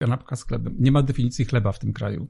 kanapka z chlebem. Nie ma definicji chleba w tym kraju.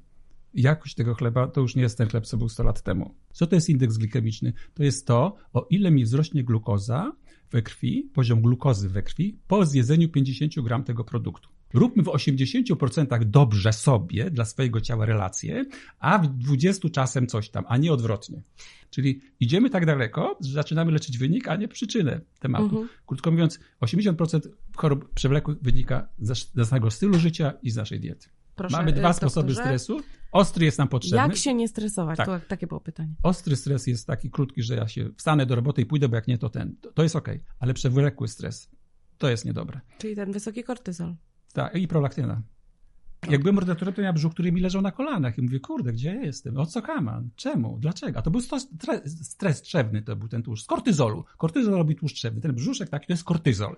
Jakość tego chleba to już nie jest ten chleb, co był 100 lat temu. Co to jest indeks glikemiczny? To jest to, o ile mi wzrośnie glukoza we krwi, poziom glukozy we krwi, po zjedzeniu 50 gram tego produktu. Róbmy w 80% dobrze sobie, dla swojego ciała relacje, a w 20 czasem coś tam, a nie odwrotnie. Czyli idziemy tak daleko, że zaczynamy leczyć wynik, a nie przyczynę tematu. Mhm. Krótko mówiąc, 80% chorób przewlekłych wynika z naszego stylu życia i z naszej diety. Proszę, Mamy dwa sposoby stresu. Ostry jest nam potrzebny. Jak się nie stresować? Tak. To, takie było pytanie. Ostry stres jest taki krótki, że ja się wstanę do roboty i pójdę, bo jak nie, to ten. To, to jest ok, ale przewlekły stres to jest niedobre. Czyli ten wysoki kortyzol. Tak, i prolaktyna. Jak byłem ordynatorem, to miałem brzuch, który mi leżał na kolanach i mówię, kurde, gdzie ja jestem? O co kaman? Czemu? Dlaczego? A to był stres, stres trzewny, to był ten tłuszcz. Z kortyzolu. Kortyzol robi tłuszcz trzewny. Ten brzuszek taki to jest kortyzol.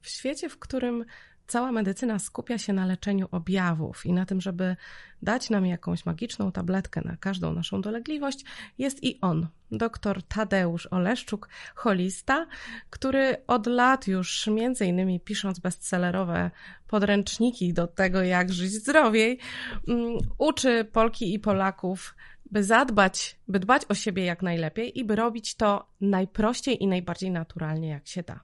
W świecie, w którym cała medycyna skupia się na leczeniu objawów i na tym, żeby dać nam jakąś magiczną tabletkę na każdą naszą dolegliwość, jest i on, dr Tadeusz Oleszczuk, holista, który od lat już, między innymi pisząc bestsellerowe podręczniki do tego, jak żyć zdrowiej, mm, uczy Polki i Polaków by zadbać, by dbać o siebie jak najlepiej i by robić to najprościej i najbardziej naturalnie, jak się da.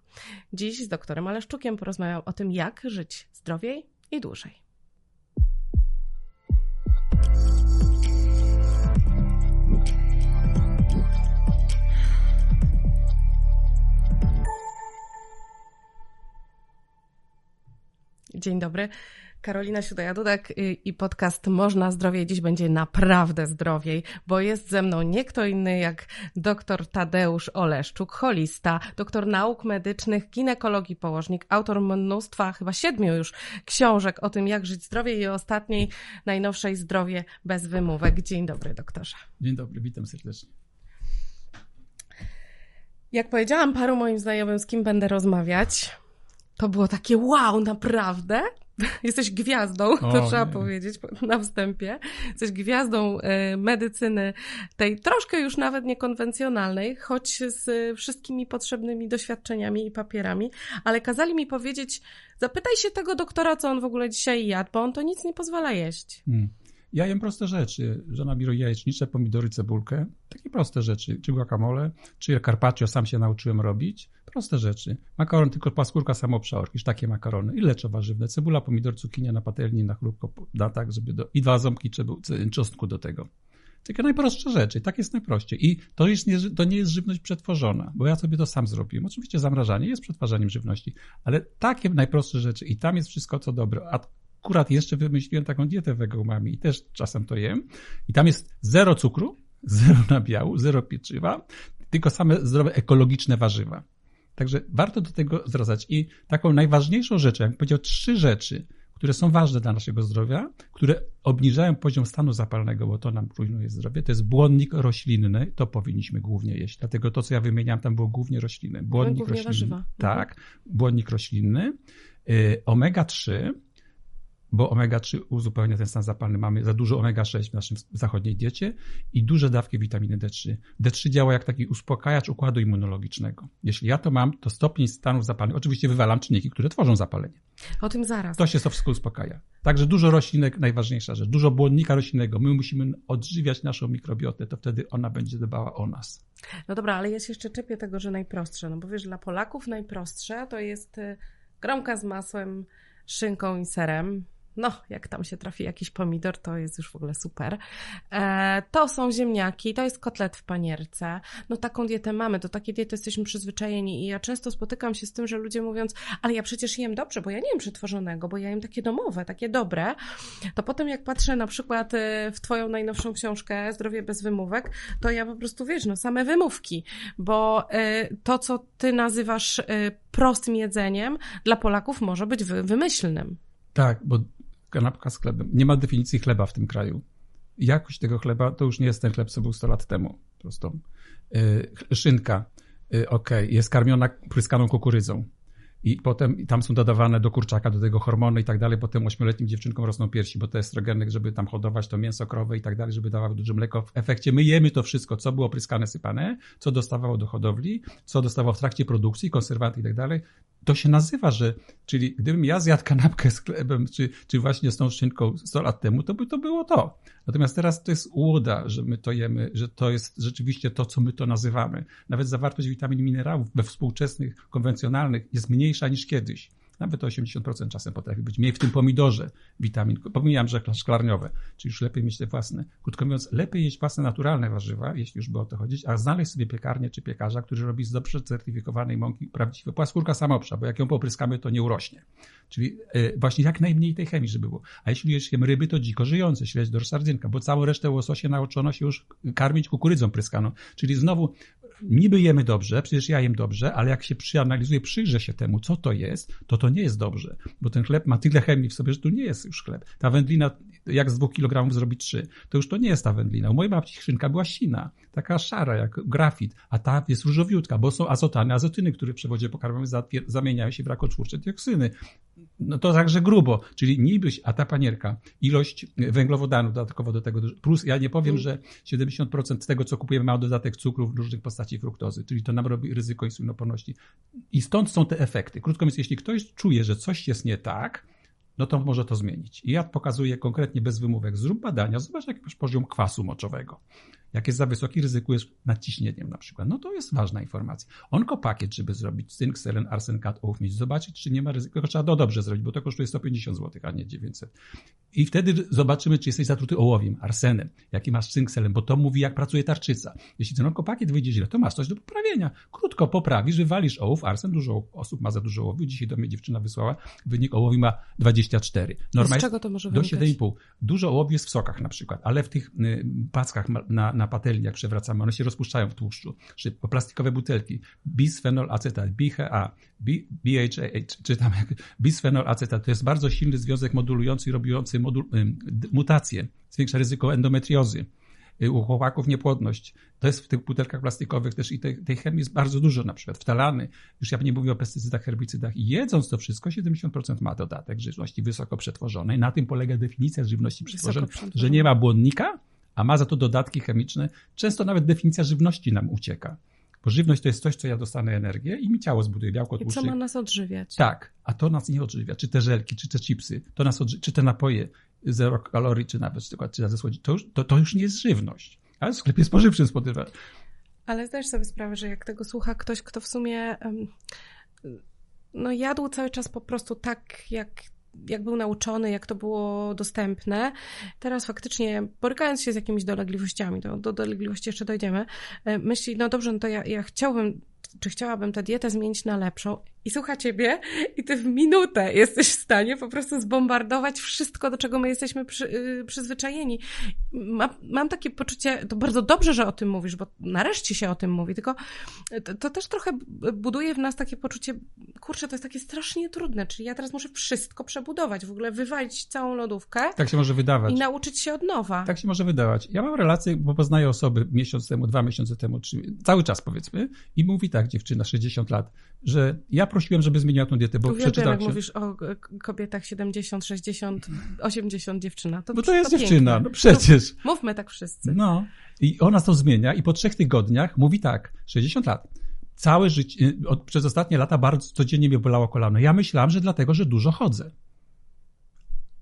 Dziś z doktorem Aleszczukiem porozmawiam o tym, jak żyć zdrowiej i dłużej. Dzień dobry. Karolina Siudaja-Dudek y, i podcast Można Zdrowiej. Dziś będzie naprawdę zdrowiej, bo jest ze mną nie kto inny jak dr Tadeusz Oleszczuk, holista, doktor nauk medycznych, ginekologii położnik, autor mnóstwa, chyba siedmiu już książek o tym, jak żyć zdrowie i ostatniej, najnowszej Zdrowie bez wymówek. Dzień dobry, doktorze. Dzień dobry, witam serdecznie. Jak powiedziałam paru moim znajomym, z kim będę rozmawiać, to było takie wow, naprawdę? Jesteś gwiazdą, to o, trzeba nie. powiedzieć na wstępie. Jesteś gwiazdą e, medycyny tej troszkę już nawet niekonwencjonalnej, choć z wszystkimi potrzebnymi doświadczeniami i papierami, ale kazali mi powiedzieć, zapytaj się tego doktora, co on w ogóle dzisiaj jadł, bo on to nic nie pozwala jeść. Hmm. Ja jem proste rzeczy. Żona mi jajecznicze, pomidory, cebulkę. Takie proste rzeczy. Czy guacamole, czy carpaccio sam się nauczyłem robić. Proste rzeczy. Makaron, tylko paskórka, samo przeorkisz, takie makarony. I leczo warzywne. Cebula, pomidor, cukinia na patelni, na chrupko, na tak, żeby do... I dwa ząbki czosnku do tego. Takie najprostsze rzeczy. Tak jest najprościej. I to, jest nie, to nie jest żywność przetworzona, bo ja sobie to sam zrobiłem. Oczywiście zamrażanie jest przetwarzaniem żywności, ale takie najprostsze rzeczy i tam jest wszystko, co dobre. A akurat jeszcze wymyśliłem taką dietę umami i też czasem to jem. I tam jest zero cukru, zero nabiału, zero pieczywa, tylko same zdrowe, ekologiczne warzywa. Także warto do tego zwracać. I taką najważniejszą rzeczą, jak powiedział, trzy rzeczy, które są ważne dla naszego zdrowia, które obniżają poziom stanu zapalnego, bo to nam rujnuje zdrowie, to jest błonnik roślinny, to powinniśmy głównie jeść. Dlatego to, co ja wymieniam, tam było głównie rośliny. Błonnik głównie roślinny. Warzywa. Tak, mhm. błonnik roślinny, y, omega-3, bo omega-3 uzupełnia ten stan zapalny. Mamy za dużo omega-6 w naszym zachodniej diecie i duże dawki witaminy D3. D3 działa jak taki uspokajacz układu immunologicznego. Jeśli ja to mam, to stopień stanów zapalnych, oczywiście wywalam czynniki, które tworzą zapalenie. O tym zaraz. To się to wszystko uspokaja. Także dużo roślinek, najważniejsza rzecz, dużo błonnika roślinnego. My musimy odżywiać naszą mikrobiotę, to wtedy ona będzie dbała o nas. No dobra, ale ja się jeszcze czepię tego, że najprostsze. No bo wiesz, dla Polaków najprostsze to jest y, gromka z masłem, szynką i serem no, jak tam się trafi jakiś pomidor, to jest już w ogóle super. E, to są ziemniaki, to jest kotlet w panierce. No, taką dietę mamy, do takiej diety jesteśmy przyzwyczajeni i ja często spotykam się z tym, że ludzie mówiąc, ale ja przecież jem dobrze, bo ja nie jem przetworzonego, bo ja jem takie domowe, takie dobre. To potem jak patrzę na przykład e, w twoją najnowszą książkę Zdrowie bez wymówek, to ja po prostu, wiesz, no, same wymówki, bo e, to, co ty nazywasz e, prostym jedzeniem, dla Polaków może być wymyślnym. Tak, bo kanapka z chlebem. Nie ma definicji chleba w tym kraju. Jakość tego chleba to już nie jest ten chleb, co był 100 lat temu. Prosto. Y, szynka, y, ok, jest karmiona pryskaną kukurydzą. I potem tam są dodawane do kurczaka, do tego hormony i tak dalej. Potem ośmioletnim dziewczynkom rosną piersi, bo to jest estrogenek, żeby tam hodować to mięso krowe i tak dalej, żeby dawały duże mleko. W efekcie my jemy to wszystko, co było pryskane, sypane, co dostawało do hodowli, co dostawało w trakcie produkcji, konserwanty i tak dalej to się nazywa, że, czyli gdybym ja zjadł kanapkę z chlebem, czy, czy właśnie z tą szynką 100 lat temu, to by to było to. Natomiast teraz to jest łuda, że my to jemy, że to jest rzeczywiście to, co my to nazywamy. Nawet zawartość witamin i minerałów we współczesnych, konwencjonalnych jest mniejsza niż kiedyś. Nawet 80% czasem potrafi być mniej w tym pomidorze witamin. Pomijam, że szklarniowe, czyli już lepiej mieć te własne. Krótko mówiąc, lepiej jeść własne naturalne warzywa, jeśli już by o to chodzić, a znaleźć sobie piekarnię czy piekarza, który robi z dobrze certyfikowanej mąki prawdziwe. Płaskórka samopsza, bo jak ją popryskamy, to nie urośnie. Czyli e, właśnie jak najmniej tej chemii, żeby było. A jeśli jemy ryby, to dziko żyjące, śledź do sardynka, bo całą resztę łososie nauczono się już karmić kukurydzą pryskaną. Czyli znowu niby jemy dobrze, przecież ja jem dobrze, ale jak się przeanalizuje, przyjrzę się temu, co to jest, to to nie jest dobrze, bo ten chleb ma tyle chemii w sobie, że tu nie jest już chleb. Ta wędlina, jak z dwóch kilogramów zrobi trzy, to już to nie jest ta wędlina. U mojej babci szynka była sina, taka szara, jak grafit, a ta jest różowiutka, bo są azotany, azotyny, które w przewodzie pokarmowym zamieniają się w rakotwórcze dioksyny no to także grubo, czyli niby, a ta panierka, ilość węglowodanów dodatkowo do tego, plus ja nie powiem, że 70% tego, co kupujemy, ma dodatek cukrów różnych postaci fruktozy, czyli to nam robi ryzyko insulinoporności. I stąd są te efekty. Krótko mówiąc, jeśli ktoś czuje, że coś jest nie tak, no to może to zmienić. I ja pokazuję konkretnie bez wymówek, zrób badania, zobacz jaki masz poziom kwasu moczowego. Jak jest za wysoki, ryzykujesz nadciśnieniem na przykład. No to jest ważna informacja. Onkopakiet, żeby zrobić cynk, selen, arsenkat, ołów mieć, zobaczyć, czy nie ma ryzyka. Trzeba to dobrze zrobić, bo to kosztuje 150 zł, a nie 900. I wtedy zobaczymy, czy jesteś zatruty ołowiem, arsenem, jaki masz cynk, selen, bo to mówi, jak pracuje tarczyca. Jeśli ten onkopakiet wyjdzie źle, to masz coś do poprawienia. Krótko poprawisz, wywalisz ołów, arsen, dużo osób ma za dużo ołowiu. Dzisiaj do mnie dziewczyna wysłała, wynik ołowi ma 24. Norma Z czego to może Do 7,5. Dużo ołowiu jest w sokach na przykład, ale w tych y, packach na, na patelni, jak przewracamy, one się rozpuszczają w tłuszczu. Czy plastikowe butelki, bisfenol acetat, BHA, BHA, czy tam bisfenol acetat, to jest bardzo silny związek modulujący i robiący modul, mutacje, zwiększa ryzyko endometriozy y, u chłopaków niepłodność. To jest w tych butelkach plastikowych też i tej, tej chemii jest bardzo dużo, na przykład wtalany. Już ja nie mówię o pestycydach, herbicydach. I jedząc to wszystko, 70% ma dodatek żywności wysoko przetworzonej. Na tym polega definicja żywności przetworzonej, że nie ma błonnika, a ma za to dodatki chemiczne. Często nawet definicja żywności nam ucieka. Bo żywność to jest coś, co ja dostanę energię i mi ciało zbuduje białko, tłuszczyk. I co ma nas odżywiać? Tak, a to nas nie odżywia. Czy te żelki, czy te chipsy, to nas odży- czy te napoje zero kalorii, czy nawet czy ze słodzi, to już, to, to już nie jest żywność. Ale w sklepie spożywczym spotyka. Ale zdajesz sobie sprawę, że jak tego słucha ktoś, kto w sumie um, no jadł cały czas po prostu tak, jak jak był nauczony, jak to było dostępne. Teraz faktycznie, borykając się z jakimiś dolegliwościami, do, do dolegliwości jeszcze dojdziemy, e, myśli, no dobrze, no to ja, ja chciałbym, czy chciałabym tę dietę zmienić na lepszą i słucha ciebie i ty w minutę jesteś w stanie po prostu zbombardować wszystko, do czego my jesteśmy przy, yy, przyzwyczajeni. Ma, mam takie poczucie, to bardzo dobrze, że o tym mówisz, bo nareszcie się o tym mówi, tylko to, to, też trochę buduje w nas takie poczucie, kurczę, to jest takie strasznie trudne, czyli ja teraz muszę wszystko przebudować, w ogóle wywalić całą lodówkę. Tak się może wydawać. I nauczyć się od nowa. Tak się może wydawać. Ja mam relację, bo poznaję osoby miesiąc temu, dwa miesiące temu, czy cały czas powiedzmy i mówi tak dziewczyna, 60 lat, że ja prosiłem, żeby zmieniła tą dietę, bo Uwielbiam, przeczytał jak mówisz o kobietach 70, 60, 80 dziewczyna. To, bo to jest to dziewczyna, no przecież. Mówmy tak wszyscy. No. I ona to zmienia i po trzech tygodniach mówi tak, 60 lat. Całe życie, od, przez ostatnie lata bardzo codziennie mnie bolało kolano. Ja myślałam, że dlatego, że dużo chodzę.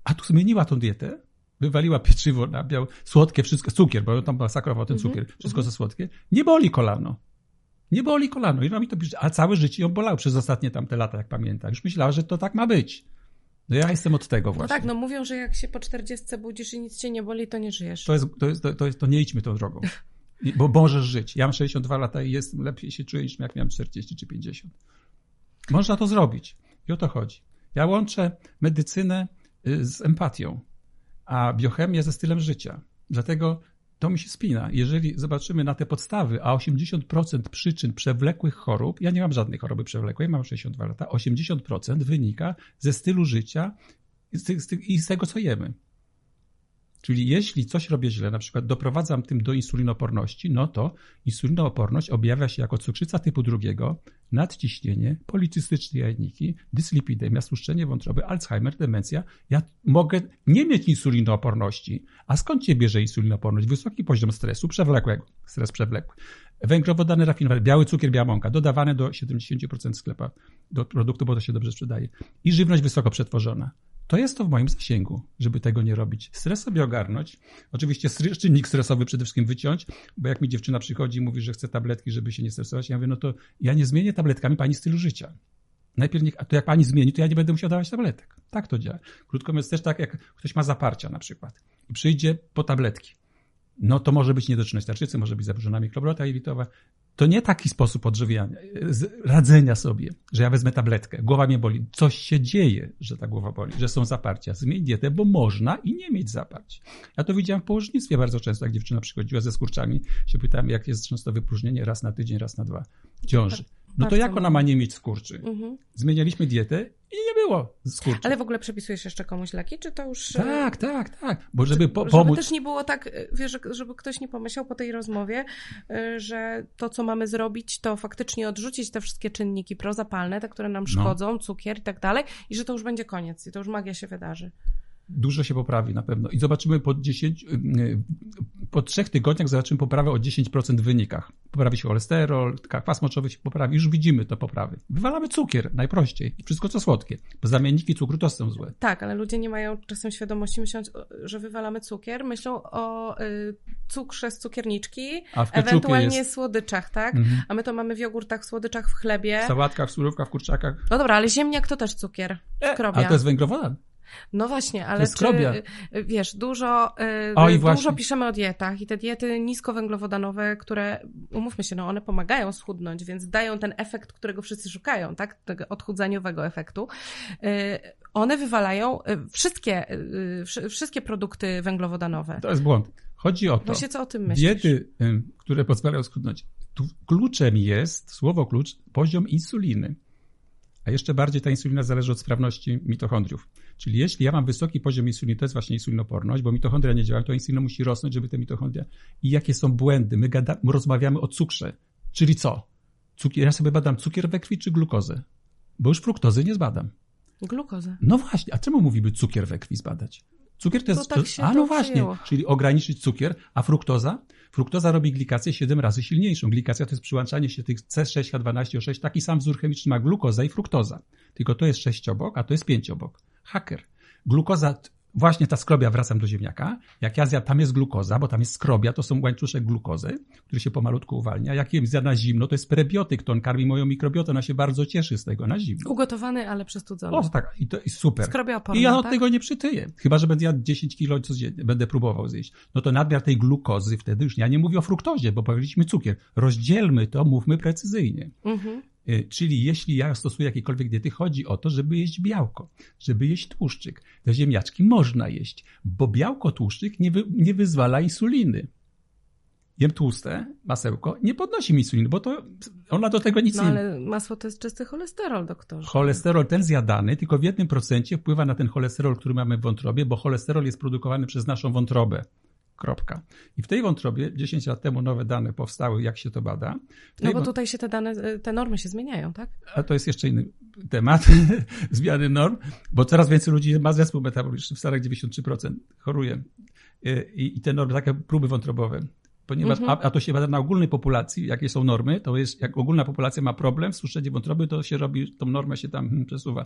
A tu zmieniła tą dietę, wywaliła pieczywo, nabiał, słodkie, wszystko, cukier, bo tam masakrował ten mhm, cukier, wszystko mm -hmm. za słodkie. Nie boli kolano. Nie boli kolano. I ona mi to pisze, a całe życie ją bolało przez ostatnie tamte lata, jak pamiętam. Już myślała, że to tak ma być. No ja jestem od tego właśnie. No tak, no mówią, że jak się po 40 budzisz i nic cię nie boli, to nie żyjesz. To jest, to jest, to jest, to nie idźmy tą drogą. Bo możesz żyć. Ja mam 62 lata i jestem lepiej się czuję niż jak miałem 40 czy 50. Można to zrobić. I o to chodzi. Ja łączę medycynę y, z empatią, a biochemię ze stylem życia. Dlatego to mi się spina. Jeżeli zobaczymy na te podstawy, a 80% przyczyn przewlekłych chorób, ja nie mam żadnej choroby przewlekłej, mam 62 lata, 80% wynika ze stylu życia i z, i z tego, co jemy. Czyli jeśli coś robię źle, na przykład doprowadzam tym do insulinoporności, no to insulinooporność objawia się jako cukrzyca typu drugiego, nadciśnienie, policystyczne jajniki, dyslipidemia, stłuszczenie wątroby, Alzheimer, demencja. Ja mogę nie mieć insulinooporności. A skąd się bierze insulinooporność? Wysoki poziom stresu przewlekłego, stres przewlekły. Węglowodany rafinowane, biały cukier, biała mąka, dodawane do 70% sklepa do produktu, bo to się dobrze sprzedaje. I żywność wysoko przetworzona to jest to w moim zasięgu, żeby tego nie robić. Stres sobie ogarnąć. Oczywiście czynnik stresowy przede wszystkim wyciąć, bo jak mi dziewczyna przychodzi i mówi, że chce tabletki, żeby się nie stresować, ja mówię, no to ja nie zmienię tabletkami pani stylu życia. Najpierw niech, to jak pani zmieni, to ja nie będę musiał dawać tabletek. Tak to działa. Krótko mówiąc, też tak jak ktoś ma zaparcia na przykład i przyjdzie po tabletki. No to może być niedoczynność tarczycy, może być zaburzona mikrobiota jelitowa, to nie taki sposób odżywiania, radzenia sobie, że ja wezmę tabletkę, głowa mnie boli. Coś się dzieje, że ta głowa boli, że są zaparcia. Zmień dietę, bo można i nie mieć zaparć. Ja to widziałem w położnictwie bardzo często, jak dziewczyna przychodziła ze skurczami, się pytałem, jak jest często wypróżnienie, raz na tydzień, raz na dwa ciąży. No to jak ona ma nie mieć skurczy? Mhm. Zmienialiśmy dietę i nie było skurczy. Ale w ogóle przepisujesz jeszcze komuś leki, czy to już... E, tak, tak, tak. Bo żeby po, pomóc... Żeby też nie było tak, e, wiesz, żeby ktoś nie pomyślał po tej rozmowie, e, że to, co mamy zrobić, to faktycznie odrzucić te wszystkie czynniki prozapalne, te, które nam no. szkodzą, no. cukier i tak dalej, i że to już będzie koniec i to już magia się wydarzy dużo się poprawi na pewno. I zobaczymy po 10, y, po trzech tygodniach zobaczymy poprawę o 10% w wynikach. Poprawi się cholesterol, kwas moczowy się poprawi, już widzimy te poprawy. Wywalamy cukier, najprościej. Wszystko co słodkie, bo zamienniki cukru to są złe. Tak, ale ludzie nie mają czasem świadomości, myślą, że wywalamy cukier, myślą o y, cukrze z cukierniczki, A w ewentualnie jest... słodyczach, tak? Mhm. A my to mamy w jogurtach, w słodyczach, w chlebie. W sałatkach, w surówkach, w kurczakach. No dobra, ale ziemniak to też cukier. E, a to jest węglowodan. No właśnie, ale czy, y, wiesz, dużo, y, o, dużo właśnie. piszemy o dietach i te diety niskowęglowodanowe, które, umówmy się, no one pomagają schudnąć, więc dają ten efekt, którego wszyscy szukają, tak? Tego odchudzaniowego efektu. Y, one wywalają wszystkie, wszystkie produkty węglowodanowe. To jest błąd. Chodzi o to. Właśnie co o tym myślisz? Diety, które pozwalają schudnąć. Tu kluczem jest, słowo klucz, poziom insuliny. A jeszcze bardziej ta insulina zależy od sprawności mitochondriów. Czyli jeśli ja mam wysoki poziom insuliny, to jest właśnie insulinoporność, bo mitochondria nie działają, to insulina musi rosnąć, żeby te mitochondria... I jakie są błędy? My, gada, my rozmawiamy o cukrze. Czyli co? Cukier, ja sobie badam cukier we krwi czy glukozę? Bo już fruktozy nie zbadam. Glukozę. No właśnie, a czemu mówimy cukier we krwi zbadać? Cukier to jest. To tak się a no właśnie, przyjęło. czyli ograniczyć cukier, a fruktoza? Fruktoza robi glikację 7 razy silniejszą. Glikacja to jest przyłączanie się tych C6H12O6. Taki sam wzór chemiczny ma glukoza i fruktoza. Tylko to jest sześciobok, a to jest pięciobok. Haker. Glukoza właśnie ta skrobia, wracam do ziemniaka, jak ja zjadam, tam jest glukoza, bo tam jest skrobia, to są łańcuszek glukozy, który się pomalutku uwalnia. Jak jem zjadam na zimno, to jest prebiotyk, to on karmi moją mikrobiotę, ona się bardzo cieszy z tego na zimno. Ugotowany, ale przestudzony. O tak, i to jest super. Skrobia oporna, I ja od tak? tego nie przytyję. Chyba, że będę jadł 10 kilo codziennie, będę próbował zjeść. No to nadmiar tej glukozy wtedy już, ja nie mówię o fruktozie, bo powiedzieliśmy cukier. Rozdzielmy to, mówmy precyzyjnie. Mhm. Y, czyli jeśli ja stosuję jakiekolwiek diety, chodzi o to, żeby jeść białko, żeby jeść tłuszczyk. Te ziemniaczki można jeść, bo białko, tłuszczyk nie, wy, nie wyzwala insuliny. Jem tłuste, masełko, nie podnosi mi insuliny, bo to ona do tego nic no, nie... No ale masło to jest czysty cholesterol, doktorze. Cholesterol ten zjadany tylko w jednym procencie wpływa na ten cholesterol, który mamy w wątrobie, bo cholesterol jest produkowany przez naszą wątrobę. Kropka. I w tej wątrobie 10 lat temu nowe dane powstały, jak się to bada. No bo tutaj się te dane, te normy się zmieniają, tak? A to jest jeszcze inny temat, zmiany norm, bo coraz więcej ludzi ma zespół metaboliczny, w Stanach 93% choruje. I, i te normy, takie próby wątrobowe, ponieważ, mhm. a, a, to się bada na ogólnej populacji, jakie są normy, to jest, jak ogólna populacja ma problem z tłuszczeniem wątroby, to się robi, tą normę się tam hmm, przesuwa.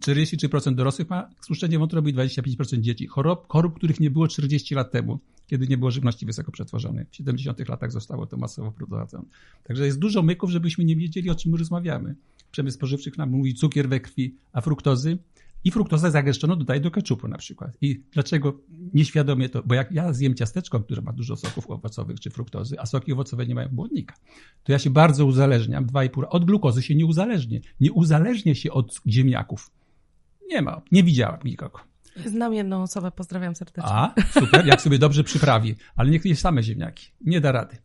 43% dorosłych ma tłuszczenie wątroby i 25% dzieci. Chorób, chorób, których nie było 40 lat temu, kiedy nie było żywności wysoko przetworzonej. W 70 latach zostało to masowo prowadzone. Także jest dużo myków, żebyśmy nie wiedzieli, o czym rozmawiamy. Przemysł spożywczy nam mówi cukier we krwi, a fruktozy i fruktozę zagęszczoną dodaję do keczupu na przykład. I dlaczego nieświadomie to, bo jak ja zjem ciasteczko, które ma dużo soków owocowych czy fruktozy, a soki owocowe nie mają błonnika, to ja się bardzo uzależniam, 2,5, od glukozy się nie uzależnię. Nie uzależnię się od ziemniaków. Nie ma, nie widziałam nikogo. Znam jedną osobę, pozdrawiam serdecznie. A, super, jak sobie dobrze przyprawi, ale niech je same ziemniaki. Nie da rady.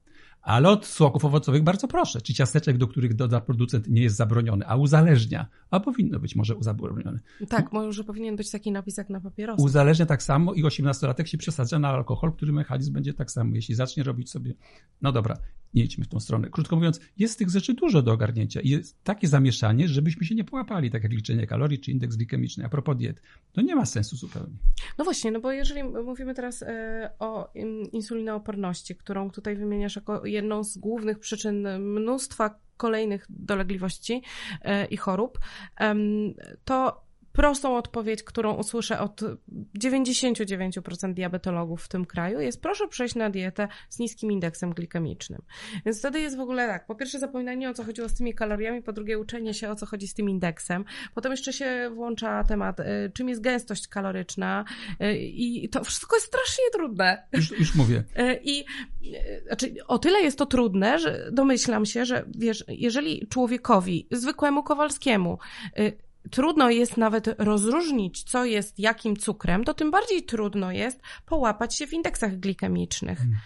Ale od soków owocowych bardzo proszę. Czy ciasteczek, do których doda producent, nie jest zabroniony, a uzależnia, a powinno być może zabronione. Tak, może powinien być taki napis jak na papierosach. Uzależnia tak samo i 18-latek się przesadza na alkohol, który mechanizm będzie tak samo. Jeśli zacznie robić sobie, no dobra, nie idźmy w tą stronę. Krótko mówiąc, jest tych rzeczy dużo do ogarnięcia i jest takie zamieszanie, żebyśmy się nie połapali, tak jak liczenie kalorii czy indeks glikemiczny. A propos diet, to nie ma sensu zupełnie. No właśnie, no bo jeżeli mówimy teraz e, o insulinooporności, którą tutaj wymieniasz jako jedną z głównych przyczyn mnóstwa kolejnych dolegliwości e, i chorób, to prostą odpowiedź, którą usłyszę od 99% diabetologów w tym kraju, jest proszę przejść na dietę z niskim indeksem glikemicznym. Więc wtedy jest w ogóle tak, po pierwsze zapominanie o co chodziło z tymi kaloriami, po drugie uczenie się o co chodzi z tym indeksem, potem jeszcze się włącza temat, y, czym jest gęstość kaloryczna y, i to wszystko jest strasznie trudne. Już, już mówię. Y, I znaczy, o tyle jest to trudne, że domyślam się, że wiesz, jeżeli człowiekowi, zwykłemu Kowalskiemu, trudno jest nawet rozróżnić, co jest jakim cukrem, to tym bardziej trudno jest połapać się w indeksach glikemicznych. Hmm.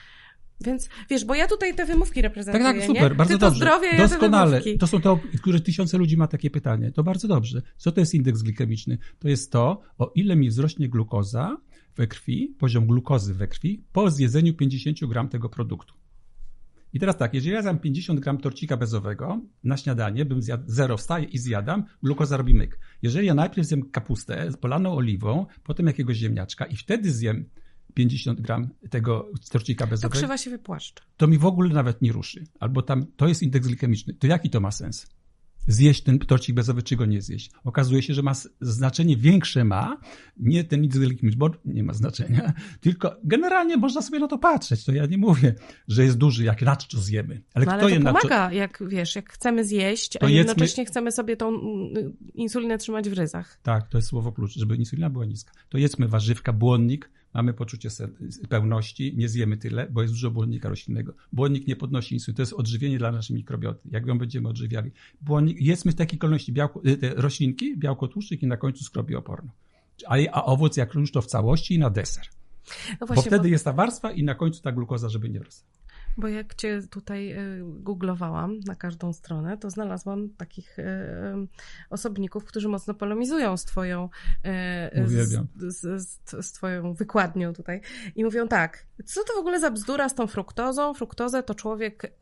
Więc wiesz, bo ja tutaj te wymówki reprezentuję. Tak, tak, super, nie? bardzo Ty dobrze. zdrowie, Doskonale. Ja to są to, które tysiące ludzi ma takie pytanie. To bardzo dobrze. Co to jest indeks glikemiczny? To jest to, o ile mi wzrośnie glukoza we krwi, poziom glukozy we krwi, po zjedzeniu 50 gram tego produktu. I teraz tak, jeżeli ja zjadam 50 gram torcika bezowego na śniadanie, bym zjadł zero, wstaję i zjadam, glukoza robi myk. Jeżeli ja najpierw zjem kapustę z polaną oliwą, potem jakiegoś ziemniaczka i wtedy zjem 50 gram tego torcika bezowego. To krzywa się wypłaszcza. To mi w ogóle nawet nie ruszy. Albo tam, to jest indeks glikemiczny. To jaki to ma sens? Zjeść ten torcik bezowy, czy go nie zjeść. Okazuje się, że ma znaczenie większe ma, nie ten nic bo nie ma znaczenia, tylko generalnie można sobie na to patrzeć. To ja nie mówię, że jest duży, jak nadczo zjemy. Ale, no, ale kto to je pomaga, jak wiesz, jak chcemy zjeść, a jednocześnie chcemy sobie tą mm, insulinę trzymać w ryzach. Tak, to jest słowo klucz, żeby insulina była niska. To jedzmy warzywka, błonnik, mamy poczucie pełności, nie zjemy tyle, bo jest dużo błonnika roślinnego. Błonnik nie podnosi insuliny, to jest odżywienie dla naszej mikrobioty. Jak ją będziemy odżywiali? Błonnik, jedzmy w takiej kolejności białko, te roślinki, białko tłuszczyk i na końcu skrobię oporną. A, a owoc jak już to w całości i na deser. No właśnie, bo wtedy bo... jest ta warstwa i na końcu ta glukoza, żeby nie rosła. Bo jak cię tutaj y, googlowałam na każdą stronę, to znalazłam takich y, y, osobników, którzy mocno polemizują z twoją, z, z, z, z, twoją wykładnią tutaj i mówią tak, co to w ogóle za bzdura z tą fruktozą? Fruktozę to człowiek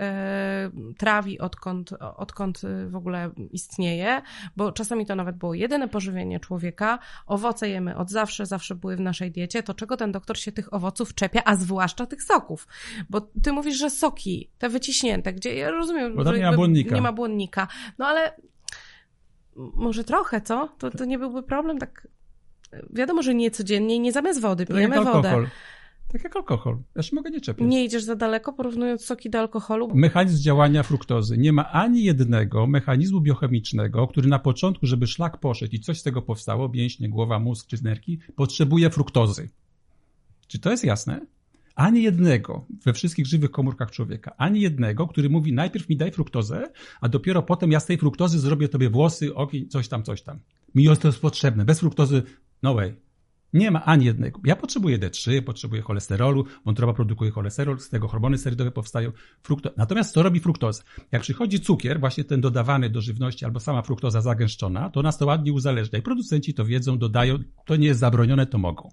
trawi odkąd, odkąd w ogóle istnieje, bo czasami to nawet było jedyne pożywienie człowieka. Owoce jemy od zawsze, zawsze były w naszej diecie. To czego ten doktor się tych owoców czepia, a zwłaszcza tych soków? Bo ty mówisz, że soki, te wyciśnięte, gdzie ja rozumiem, Bo że nie ma błonnika. Nie ma błonnika. No ale może trochę, co? To, to nie byłby problem, tak wiadomo, że nie codziennie, nie zamiast wody, pijemy tak wodę. Tak jak alkohol. Ja się mogę nie czepiać. Nie idziesz za daleko, porównując soki do alkoholu? Mechanizm działania fruktozy. Nie ma ani jednego mechanizmu biochemicznego, który na początku, żeby szlak poszedł i coś z tego powstało, mięśnie, głowa, mózg czy nerki, potrzebuje fruktozy. Czy to jest jasne? ani jednego we wszystkich żywych komórkach człowieka, ani jednego, który mówi najpierw mi daj fruktozę, a dopiero potem ja z tej fruktozy zrobię tobie włosy, ogień, coś tam, coś tam. Mi to jest potrzebne. Bez fruktozy, no way. Nie ma ani jednego. Ja potrzebuję D3, potrzebuję cholesterolu, wątroba produkuje cholesterol, z tego hormony sterydowe powstają. Frukto... Natomiast co robi fruktoza? Jak przychodzi cukier, właśnie ten dodawany do żywności albo sama fruktoza zagęszczona, to nas to ładnie uzależnia i producenci to wiedzą, dodają, to nie jest zabronione, to mogą.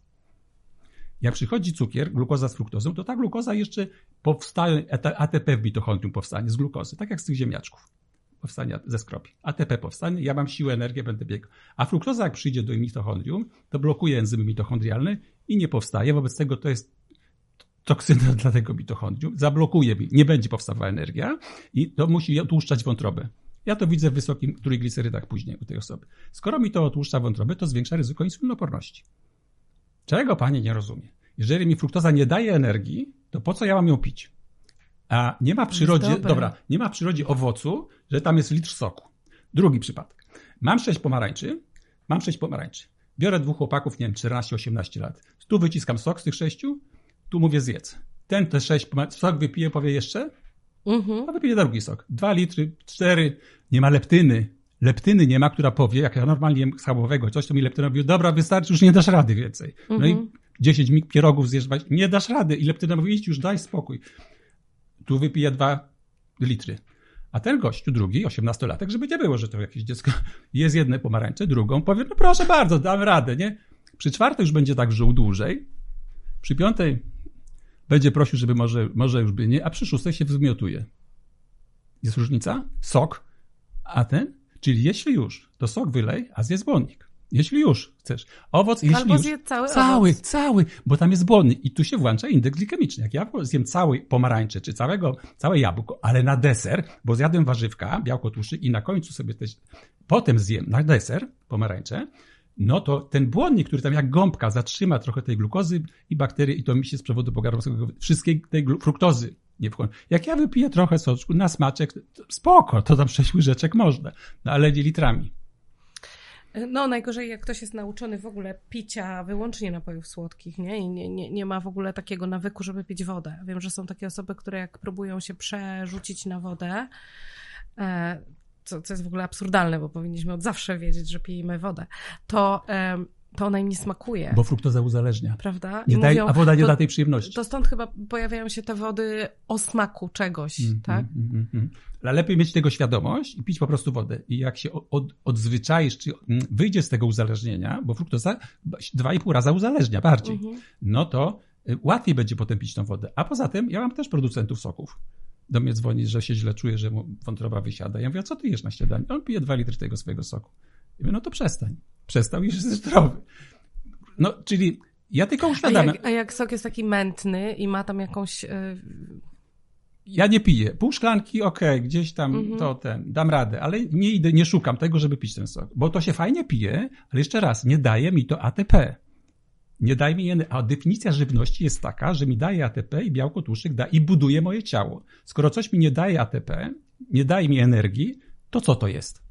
Jak przychodzi cukier, glukoza z fruktozą, to ta glukoza jeszcze powstaje, ATP w mitochondrium powstanie z glukozy, tak jak z tych ziemniaczków. Powstanie ze skropi. ATP powstanie, ja mam siłę, energię, będę biegł. A fruktoza jak przyjdzie do mitochondrium, to blokuje enzymy mitochondrialne i nie powstaje, wobec tego to jest toksyna dla tego mitochondrium, zablokuje mi, nie będzie powstawała energia i to musi otłuszczać wątrobę. Ja to widzę w wysokim trójglicerydach później u tej osoby. Skoro mi to otłuszcza wątrobę, to zwiększa ryzyko insulinoporności. Czego pani nie rozumie? Jeżeli mi fruktoza nie daje energii, to po co ja mam ją pić? A nie ma w przyrodzie, dobra, nie ma w przyrodzie owocu, że tam jest litr soku. Drugi przypadek. Mam sześć pomarańczy, mam sześć pomarańczy. Biorę dwóch chłopaków, nie wiem, 14-18 lat. Tu wyciskam sok z tych sześciu, tu mówię zjedz. Ten te sześć sok wypije, powie jeszcze, mhm. a wypije drugi sok. Dwa litry, cztery, nie ma leptyny. Leptyny nie ma, która powie, jak ja normalnie jem schabowego, coś to mi leptyna mówi, dobra, wystarczy, już nie dasz rady więcej. No i 10 mhm. pierogów zjesz, nie dasz rady. I leptyna mówi, idź już, daj spokój. Tu wypije dwa litry. A ten gościu, drugi, osiemnastolatek, żeby nie było, że to jakieś dziecko jest jedne pomarańcze, drugą, powie, no proszę bardzo, dam radę, nie? Przy czwartej już będzie tak żył dłużej, przy piątej będzie prosił, żeby może, może już by nie, a przy szóstej się wzmiotuje. Jest różnica? Sok, a ten? Czyli jeśli już, to sok wylej, a zjedz błonnik. Jeśli już chcesz. Owoc, jeśli Albo już. cały Cały, owoc. cały, bo tam jest błonny i tu się włącza indeks glikemiczny. Jak ja zjem cały pomarańcze, czy całego, całe jabłko, ale na deser, bo zjadłem warzywka, białko tłuszczy i na końcu sobie też, potem zjem na deser pomarańcze, no to ten błonnik, który tam jak gąbka zatrzyma trochę tej glukozy i bakterii i to mi się z przewodu pokarmowego, wszystkiej tej fruktozy nie wchodzi. Jak ja wypiję trochę soczku na smaczek, spoko, to tam sześć łyżeczek można, no ale nie litrami. No, najgorzej, jak ktoś jest nauczony w ogóle picia wyłącznie napojów słodkich, nie? I nie, nie, nie ma w ogóle takiego nawyku, żeby pić wodę. Wiem, że są takie osoby, które jak próbują się przerzucić na wodę, e, co, co jest w ogóle absurdalne, bo powinniśmy od zawsze wiedzieć, że pijemy wodę, to, to ona im nie smakuje. Bo fruktoza uzależnia. Prawda? Nie I mówią, a woda nie to, da tej przyjemności. to stąd chyba pojawiają się te wody o smaku czegoś, Mm, tak? mm, mm, mm. Ale lepiej mieć tego świadomość i pić po prostu wodę. I jak się od, odzwyczaisz, czy mm, wyjdzie z tego uzależnienia, bo fruktoza dwa i pół raza uzależnia bardziej, Mhm. no to y, łatwiej będzie potem pić tą wodę. A poza tym ja mam też producentów soków. Do mnie dzwoni, że się źle czuje, że mu wątroba wysiada. Ja mówię, a co ty jesz na śniadanie? On pije dwa litry tego swojego soku. Ja mówię, no to przestań. Przestał i jest zdrowy. No, czyli ja tylko A uświadamiam. jak, a jak sok jest taki mętny i ma tam jakąś... y, Ja nie piję. Pół szklanki, okej, gdzieś tam Mhm. to ten, dam radę, ale nie idę, nie szukam tego, żeby pić ten sok. Bo to się fajnie pije, ale jeszcze raz, nie daje mi to ATP. Nie daje mi, ener- a definicja żywności jest taka, że mi daje ATP i białko tłuszczyk da i buduje moje ciało. Skoro coś mi nie daje ATP, nie daje mi energii, to co to jest?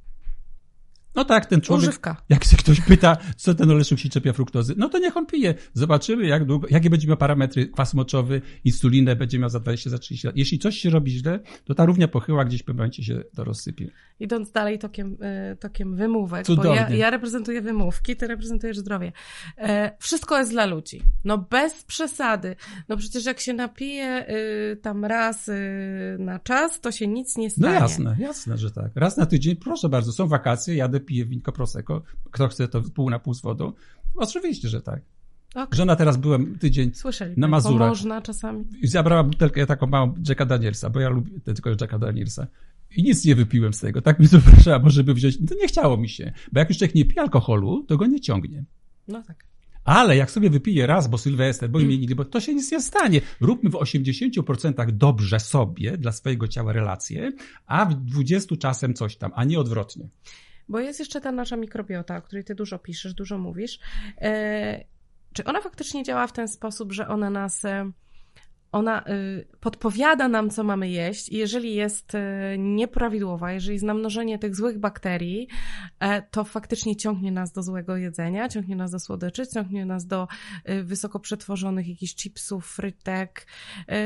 No tak, ten człowiek, Używka. jak się ktoś pyta, co ten Oleszuk się czepia fruktozy, no to niech on pije. Zobaczymy, jak długo, jakie będzie miał parametry, kwas moczowy, insulinę będzie miał za 20, za 30 lat. Jeśli coś się robi źle, to ta równia pochyła gdzieś w pewnym momencie się to rozsypie. Idąc dalej tokiem, y, tokiem wymówek, bo Cudownie. ja, ja reprezentuję wymówki, ty reprezentujesz zdrowie. E, wszystko jest dla ludzi. No bez przesady. No przecież jak się napije y, tam raz y, na czas, to się nic nie No stanie. jasne, jasne, że tak. Raz na tydzień, proszę bardzo, są wakacje, jadę, piję winko prosecco, kto chce to pół na pół z wodą. Oczywiście, że tak. Ok, Żona teraz byłem tydzień Słyszeli na Mazurach. można czasami. i zabrała butelkę taką małą Jacka Danielsa, bo ja lubię tylko Jacka Danielsa. I nic nie wypiłem z tego. Tak mi zapraszała, może by wziąć. To nie chciało mi się. Bo jak już człowiek nie pije alkoholu, to go nie ciągnie. No tak. Ale jak sobie wypije raz, bo Sylwester, bo imieniny, bo to się nic nie stanie. Róbmy w 80% dobrze sobie, dla swojego ciała relacje, a w 20 czasem coś tam, a nie odwrotnie. Bo jest jeszcze ta nasza mikrobiota, o której ty dużo piszesz, dużo mówisz. E, czy ona faktycznie działa w ten sposób, że ona nas. E, ona y, podpowiada nam, co mamy jeść, i jeżeli jest y, nieprawidłowa, jeżeli jest namnożenie tych złych bakterii, e, to faktycznie ciągnie nas do złego jedzenia, ciągnie nas do słodyczy, ciągnie nas do y, wysoko przetworzonych jakichś chipsów, frytek.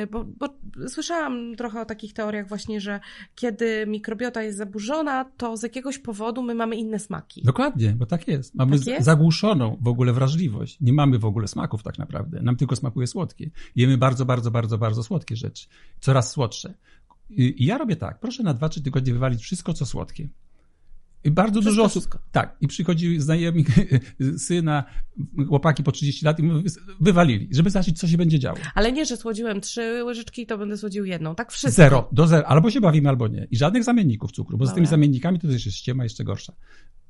Y, bo, bo słyszałam trochę o takich teoriach właśnie, że kiedy mikrobiota jest zaburzona, to z jakiegoś powodu my mamy inne smaki. Dokładnie, bo tak jest. Mamy Tak jest? zagłuszoną w ogóle wrażliwość. Nie mamy w ogóle smaków tak naprawdę. Nam tylko smakuje słodkie. Jemy bardzo, bardzo, bardzo, bardzo słodkie rzeczy. Coraz słodsze. I ja robię tak. Proszę na dwa, trzy tygodnie wywalić wszystko, co słodkie. I bardzo dużo osób. wszystko. Tak. I przychodzi znajomi syna, chłopaki po 30 lat i wywalili, żeby zobaczyć, co się będzie działo. Ale nie, że słodziłem trzy łyżeczki, to będę słodził jedną. Tak wszystko. Zero, do zera. Albo się bawimy, albo nie. I żadnych zamienników cukru, bo z Dobra. tymi zamiennikami to też jest ściema jeszcze gorsza.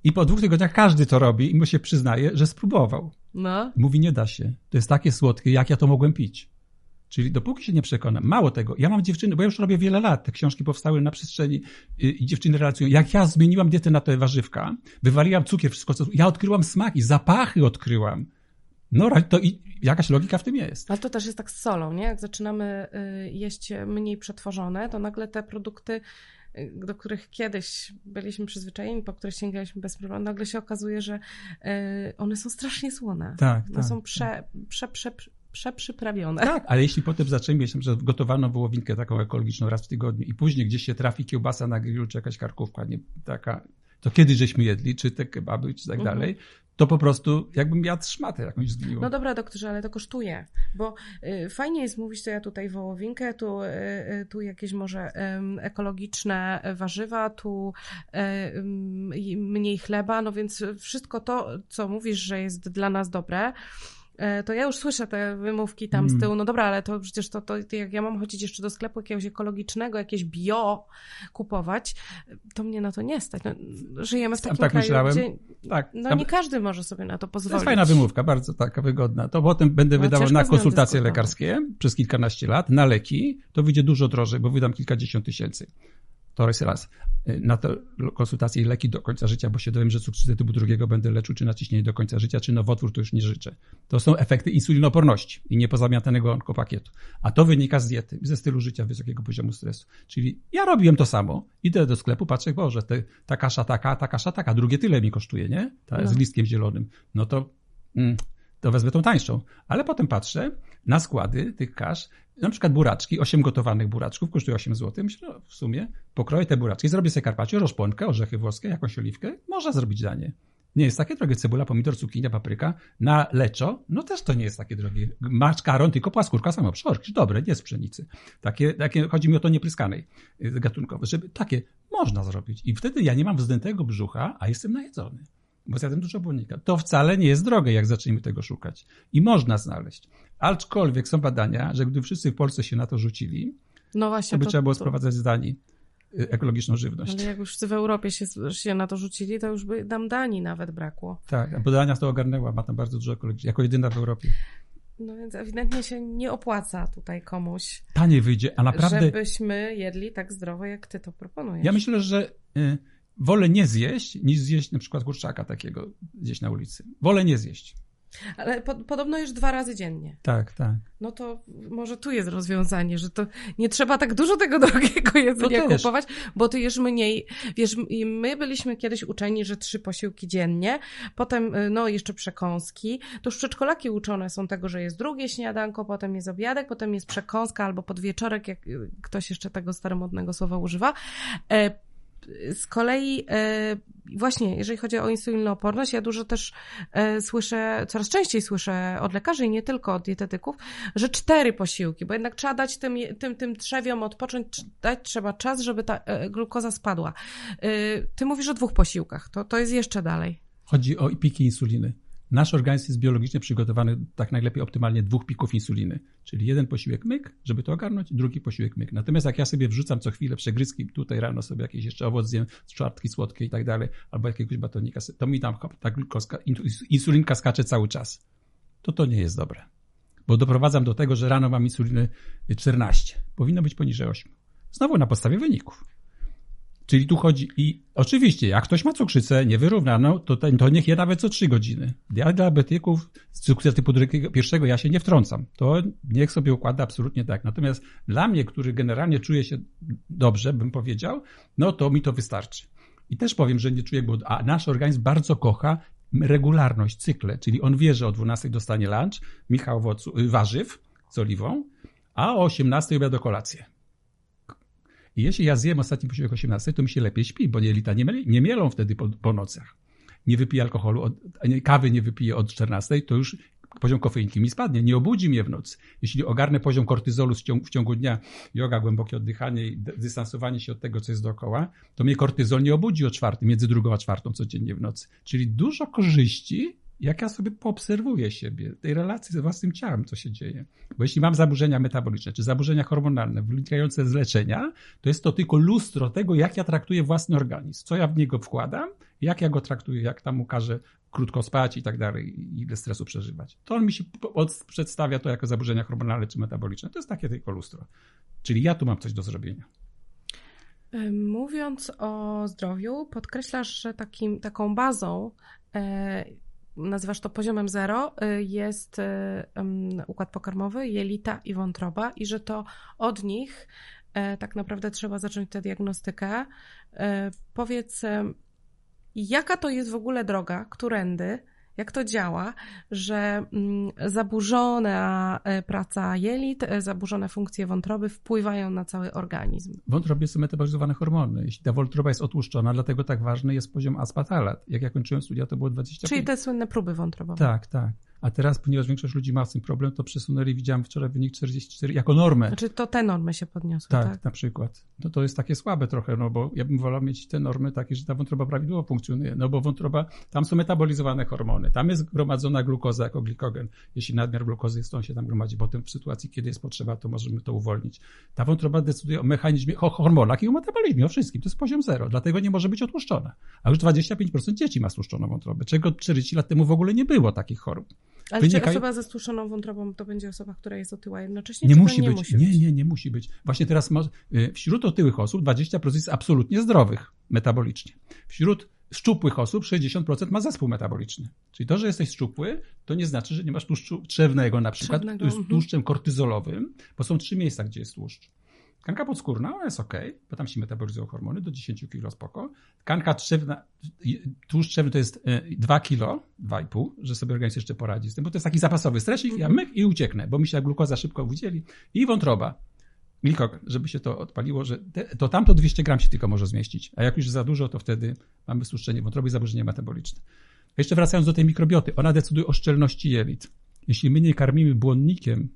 I po dwóch tygodniach każdy to robi i mu się przyznaje, że spróbował. No. Mówi, nie da się. To jest takie słodkie, jak ja to mogłem pić. Czyli dopóki się nie przekonam, mało tego, ja mam dziewczyny, bo ja już robię wiele lat, te książki powstały na przestrzeni y, i dziewczyny relacjonują. Jak ja zmieniłam dietę na te warzywka, wywaliłam cukier, wszystko co, ja odkryłam smaki, zapachy odkryłam. No to i jakaś logika w tym jest. Ale to też jest tak z solą, nie? Jak zaczynamy y, jeść mniej przetworzone, to nagle te produkty, y, do których kiedyś byliśmy przyzwyczajeni, po które sięgaliśmy bez problemu, nagle się okazuje, że one są strasznie słone. Tak, One tak, są prze, prze, prze, przeprzyprawione. Tak, ale jeśli potem zaczniemy przykład gotowaną wołowinkę taką ekologiczną raz w tygodniu i później gdzieś się trafi kiełbasa na grillu czy jakaś karkówka, nie, taka, to kiedy żeśmy jedli, czy te kebaby, czy tak Mhm. dalej, to po prostu jakbym jadł szmatę jakąś zgniłą. No dobra, doktorze, ale to kosztuje, bo y, fajnie jest mówić, to ja tutaj wołowinkę, tu, y, y, tu jakieś może ekologiczne warzywa, tu mniej chleba, no więc wszystko to, co mówisz, że jest dla nas dobre, E, to ja już słyszę te wymówki tam z mm. tyłu, no dobra, ale to przecież to, to, jak ja mam chodzić jeszcze do sklepu jakiegoś ekologicznego, jakieś bio kupować, to mnie na to nie stać. No, żyjemy w takim tak kraju, myślałem. gdzie tak, no nie każdy może sobie na to pozwolić. To jest fajna wymówka, bardzo taka wygodna. To potem będę no, wydawał na konsultacje lekarskie przez kilkanaście lat, na leki, to wyjdzie dużo drożej, bo wydam kilkadziesiąt tysięcy. To jest raz. Y, na to konsultacje i leki do końca życia, bo się dowiem, że cukrzycę typu drugiego będę leczył, czy naciśnienie do końca życia, czy nowotwór, to już nie życzę. To są efekty insulinoporności i niepozamiatanego onkopakietu. A to wynika z diety, ze stylu życia, wysokiego poziomu stresu. Czyli ja robiłem to samo, idę do sklepu, patrzę, boże, te, ta kasza taka, ta kasza taka, drugie tyle mi kosztuje, nie? Ta no. z listkiem zielonym. No to... Mm, to wezmę tą tańszą. Ale potem patrzę na składy tych kasz, na przykład buraczki, 8 gotowanych buraczków kosztuje 8 zł. Myślę, no, w sumie pokroję te buraczki, zrobię sobie carpaccio, rozpłonkę, orzechy włoskie, jakąś oliwkę. Można zrobić danie. Nie jest takie drogie. Cebula, pomidor, cukinia, papryka. Na leczo, no też to nie jest takie drogie. Makaron, tylko płaskórka, samo przeorki. Dobre, nie z pszenicy. Takie, takie, chodzi mi o to niepryskanej y, gatunkowe, żeby takie można zrobić. I wtedy ja nie mam wzdętego brzucha, a jestem najedzony bo zjadłem dużo błonnika. To wcale nie jest drogie, jak zaczniemy tego szukać. I można znaleźć. Aczkolwiek są badania, że gdy wszyscy w Polsce się na to rzucili, no właśnie, to by to, trzeba było to... sprowadzać z Danii y, ekologiczną żywność. Ale jak już w Europie się, się na to rzucili, to już by nam Danii nawet brakło. Tak, bo Dania to ogarnęła, ma tam bardzo dużo ekologii, jako jedyna w Europie. No więc ewidentnie się nie opłaca tutaj komuś. Taniej wyjdzie, a naprawdę... Żebyśmy jedli tak zdrowo, jak ty to proponujesz. Ja myślę, że... Y wolę nie zjeść, niż zjeść na przykład kurczaka takiego gdzieś na ulicy. Wolę nie zjeść. Ale po, podobno już dwa razy dziennie. Tak, tak. No to może tu jest rozwiązanie, że to nie trzeba tak dużo tego drogiego jedzenia kupować, bo ty jesz mniej. Wiesz, my byliśmy kiedyś uczeni, że trzy posiłki dziennie, potem y, no jeszcze przekąski. To już przedszkolaki uczone są tego, że jest drugie śniadanko, potem jest obiadek, potem jest przekąska albo podwieczorek, jak y, ktoś jeszcze tego staromodnego słowa używa. Z kolei e, właśnie, jeżeli chodzi o insulinooporność, ja dużo też e, słyszę, coraz częściej słyszę od lekarzy i nie tylko od dietetyków, że cztery posiłki, bo jednak trzeba dać tym, tym, tym trzewiom odpocząć, dać trzeba czas, żeby ta e, glukoza spadła. Ty mówisz o dwóch posiłkach, to, to jest jeszcze dalej. Chodzi o piki insuliny. Nasz organizm jest biologicznie przygotowany tak najlepiej optymalnie dwóch pików insuliny, czyli jeden posiłek myk, żeby to ogarnąć, drugi posiłek myk. Natomiast jak ja sobie wrzucam co chwilę przegryzki, tutaj rano sobie jakieś jeszcze owoc zjem, czwartki słodkie i tak dalej, albo jakiegoś batonika, to mi tam ta glukozka, insulinka skacze cały czas. To to nie jest dobre. Bo doprowadzam do tego, że rano mam insuliny 14. Powinno być poniżej 8. Znowu na podstawie wyników. Czyli tu chodzi i oczywiście, jak ktoś ma cukrzycę niewyrównaną, to, to niech je nawet co 3 godziny. Dla diabetyków z cukrzycą typu pierwszego ja się nie wtrącam. To niech sobie układa absolutnie tak. Natomiast dla mnie, który generalnie czuje się dobrze, bym powiedział, no to mi to wystarczy. I też powiem, że nie czuję głodu, a nasz organizm bardzo kocha regularność, cykle, czyli on wie, że o 12 dostanie lunch, Michał owocu, warzyw z oliwą, a o 18 obiad kolację. I jeśli ja zjem ostatni posiłek 18, to mi się lepiej śpi, bo jelita nie, nie mielą wtedy po, po nocach. Nie wypiję alkoholu, od, kawy nie wypiję od 14, to już poziom kofeinki mi spadnie, nie obudzi mnie w nocy. Jeśli ogarnę poziom kortyzolu w ciągu, w ciągu dnia, yoga, głębokie oddychanie i dystansowanie się od tego, co jest dookoła, to mnie kortyzol nie obudzi o czwartej, między drugą a czwartą codziennie w nocy. Czyli dużo korzyści jak ja sobie poobserwuję siebie, tej relacji ze własnym ciałem, co się dzieje. Bo jeśli mam zaburzenia metaboliczne, czy zaburzenia hormonalne wynikające z leczenia, to jest to tylko lustro tego, jak ja traktuję własny organizm, co ja w niego wkładam, jak ja go traktuję, jak tam ukaże krótko spać i tak dalej, ile stresu przeżywać. To on mi się przedstawia to jako zaburzenia hormonalne czy metaboliczne. To jest takie tylko lustro. Czyli ja tu mam coś do zrobienia. Mówiąc o zdrowiu, podkreślasz, że takim, taką bazą e, nazywasz to poziomem zero, y, jest y, układ pokarmowy, jelita i wątroba i że to od nich e, tak naprawdę trzeba zacząć tę diagnostykę. E, powiedz, jaka to jest w ogóle droga, którędy, jak to działa, że mm, zaburzona e, praca jelit, e, zaburzone funkcje wątroby wpływają na cały organizm. W wątrobie są metabolizowane hormony. Jeśli ta wątroba jest otłuszczona, dlatego tak ważny jest poziom aspatalat. Jak ja kończyłem studia, to było 25. Czyli te słynne próby wątrobowe. Tak, tak. A teraz, ponieważ większość ludzi ma z tym problem, to przesunęli, widziałem wczoraj wynik 44 jako normę. Znaczy to te normy się podniosły, tak? Tak, na przykład. No to jest takie słabe trochę, no bo ja bym wolał mieć te normy takie, że ta wątroba prawidłowo funkcjonuje, no bo wątroba, tam są metabolizowane hormony, tam jest gromadzona glukoza jako glikogen. Jeśli nadmiar glukozy jest, to on się tam gromadzi. Potem w sytuacji, kiedy jest potrzeba, to możemy to uwolnić. Ta wątroba decyduje o mechanizmie, o hormonach i o metabolizmie, o wszystkim. To jest poziom zero, dlatego nie może być otłuszczona. A już 25% dzieci ma stłuszczoną wątrobę, czego 40 lat temu w ogóle nie było takich chorób. Ale Wynikają... czy osoba ze stłuszoną wątrobą to będzie osoba, która jest otyła jednocześnie? Nie musi nie być. Musi nie, być? nie, nie musi być. Właśnie teraz y, wśród otyłych osób 20% jest absolutnie zdrowych metabolicznie. Wśród szczupłych osób 60% ma zespół metaboliczny. Czyli to, że jesteś szczupły, to nie znaczy, że nie masz tłuszczu trzewnego na przykład, z mhm. tłuszczem kortyzolowym, bo są trzy miejsca, gdzie jest tłuszcz. Tkanka podskórna, jest ok, bo tam się metabolizują hormony, do 10 kg spoko. Tkanka trzewna, tłuszcz trzewny to jest 2 kg, 2,5, że sobie organizm jeszcze poradzi z tym, bo to jest taki zapasowy stresik, ja myk i ucieknę, bo mi się glukoza szybko wydzieli. I wątroba, glikog, żeby się to odpaliło, że te, to tamto 200 gram się tylko może zmieścić, a jak już za dużo, to wtedy mamy stłuszczenie wątroby i zaburzenie metaboliczne. Jeszcze wracając do tej mikrobioty, ona decyduje o szczelności jelit. Jeśli my nie karmimy błonnikiem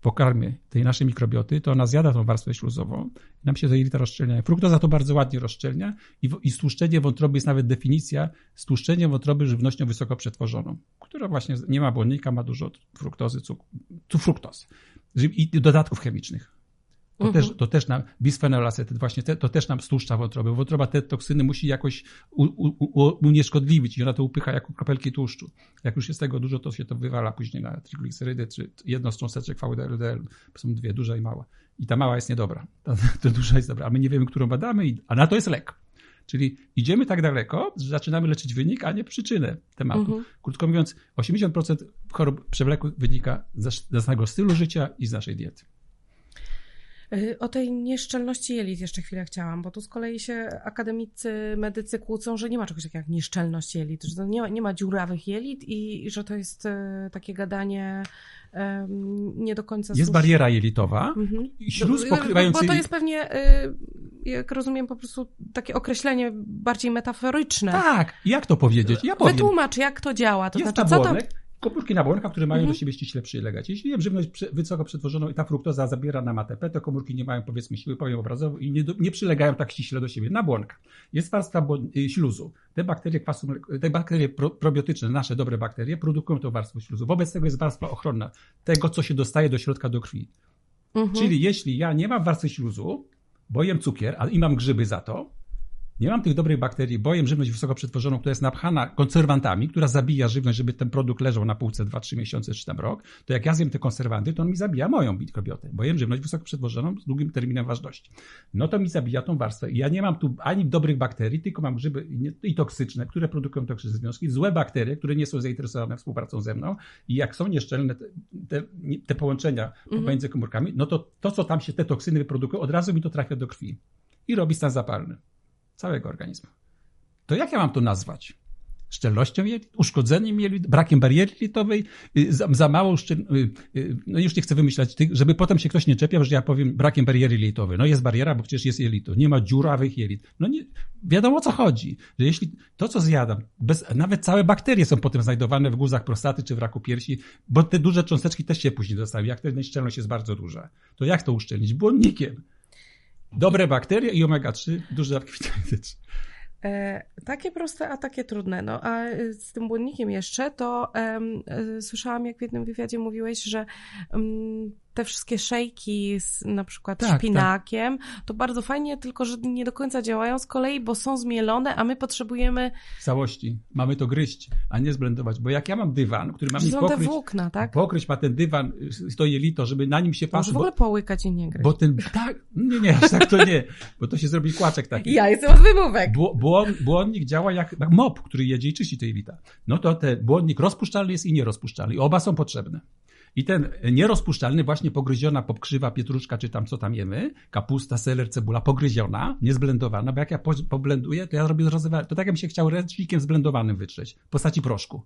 pokarmie tej naszej mikrobioty, to ona zjada tą warstwę śluzową nam się te jelita rozszczelniają. Fruktoza to bardzo ładnie rozszczelnia i, i stłuszczenie wątroby jest nawet definicja stłuszczenie wątroby żywnością wysoko przetworzoną, która właśnie nie ma błonnika, ma dużo fruktozy, cukru, fruktozy i dodatków chemicznych. To, -huh. też, mhm. to też nam, bisfenolacetyt właśnie, te, to też nam stłuszcza wątrobę. Wątroba te toksyny musi jakoś u, u, u, unieszkodliwić i ona to upycha jako kropelki tłuszczu. Jak już jest tego dużo, to się to wywala później na triglicerydy, czy jedno z cząsteczek VDLDL, są dwie, duża i mała. I ta mała jest niedobra, ta, ta duża jest dobra, a my nie wiemy, którą badamy, a na to jest lek. Czyli idziemy tak daleko, że zaczynamy leczyć wynik, a nie przyczynę tematu. Mhm. Krótko mówiąc, 80% chorób przewlekłych wynika z naszego stylu życia i z naszej diety. Y, o tej nieszczelności jelit jeszcze chwilę chciałam, bo tu z kolei się akademicy medycy kłócą, że nie ma czegoś takiego jak nieszczelność jelit, że nie ma, nie ma dziurawych jelit i, i że to jest y, takie gadanie um, nie do końca Jest słuszne. bariera jelitowa, mhm. śluz pokrywający... Bo to jest pewnie, y, jak rozumiem, po prostu takie określenie bardziej metaforyczne. Tak, jak to powiedzieć? Ja powiem. Wytłumacz, jak to działa. To jest znaczy, co to komórki nabłonka, które mają mhm. do siebie ściśle przylegać. Jeśli jem żywność wysoko przetworzoną i ta fruktoza zabiera nam ATP, to komórki nie mają powiedzmy siły, powiem obrazowo, i nie, do, nie przylegają tak ściśle do siebie. Nabłonka. Jest warstwa y, śluzu. Te bakterie kwasu, te bakterie pro, probiotyczne, nasze dobre bakterie, produkują tą warstwę śluzu. Wobec tego jest warstwa ochronna tego, co się dostaje do środka do krwi. Mhm. Czyli jeśli ja nie mam warstwy śluzu, bo jem cukier, a i mam grzyby za to, nie mam tych dobrych bakterii, bo jem żywność wysoko przetworzoną, która jest napchana konserwantami, która zabija żywność, żeby ten produkt leżał na półce 2-3 miesiące czy tam rok, to jak ja zjem te konserwanty, to on mi zabija moją mikrobiotę, bo jem żywność wysoko przetworzoną z długim terminem ważności. No to mi zabija tą warstwę. I ja nie mam tu ani dobrych bakterii, tylko mam grzyby i toksyczne, które produkują toksyczne związki, złe bakterie, które nie są zainteresowane współpracą ze mną i jak są nieszczelne te, te, te połączenia mhm. pomiędzy komórkami, no to to, co tam się te toksyny wyprodukują, od razu mi to trafia do krwi i robi stan zapalny całego organizmu. To jak ja mam to nazwać? Szczelnością jelit, uszkodzeniem jelit, brakiem bariery jelitowej, y, za, za małą szczel... Y, y, no już nie chcę wymyślać tych, żeby potem się ktoś nie czepiał, że ja powiem brakiem bariery jelitowej. No jest bariera, bo przecież jest jelito. Nie ma dziurawych jelit. No nie, wiadomo o co chodzi. Że jeśli to, co zjadam, bez, nawet całe bakterie są potem znajdowane w guzach prostaty czy w raku piersi, bo te duże cząsteczki też się później dostają. Jak szczelność jest bardzo duża, to jak to uszczelnić? Błonnikiem. Dobre bakterie i omega-3, duże dawki witaminy D3. E, takie proste, a takie trudne. No a e, z tym błonnikiem jeszcze, to e, słyszałam, jak w jednym wywiadzie mówiłeś, że mm, te wszystkie szejki z na przykład tak, szpinakiem, tak. to bardzo fajnie, tylko że nie do końca działają z kolei, bo są zmielone, a my potrzebujemy... W całości. Mamy to gryźć, a nie zblendować, bo jak ja mam dywan, który mam są pokryć... te włókna, tak? Pokryć ma ten dywan, to jelito, żeby na nim się pasował. Może w ogóle połykać i nie gryźć. Bo ten... Tak, nie, nie, aż tak to nie, bo to się zrobi kłaczek taki. Ja jestem od wymówek. Błon, błonnik działa jak, jak mop, który jedzie i czyści te jelita. No to ten błonnik rozpuszczalny jest i nierozpuszczalny. I oba są potrzebne. I ten nierozpuszczalny, właśnie pogryziona popkrzywa, pietruszka, czy tam co tam jemy, kapusta, seler, cebula, pogryziona, niezblendowana, bo jak ja poblenduję, to ja robię rozrywa, to tak jakbym się chciał ręcznikiem zblendowanym wytrzeć, w postaci proszku.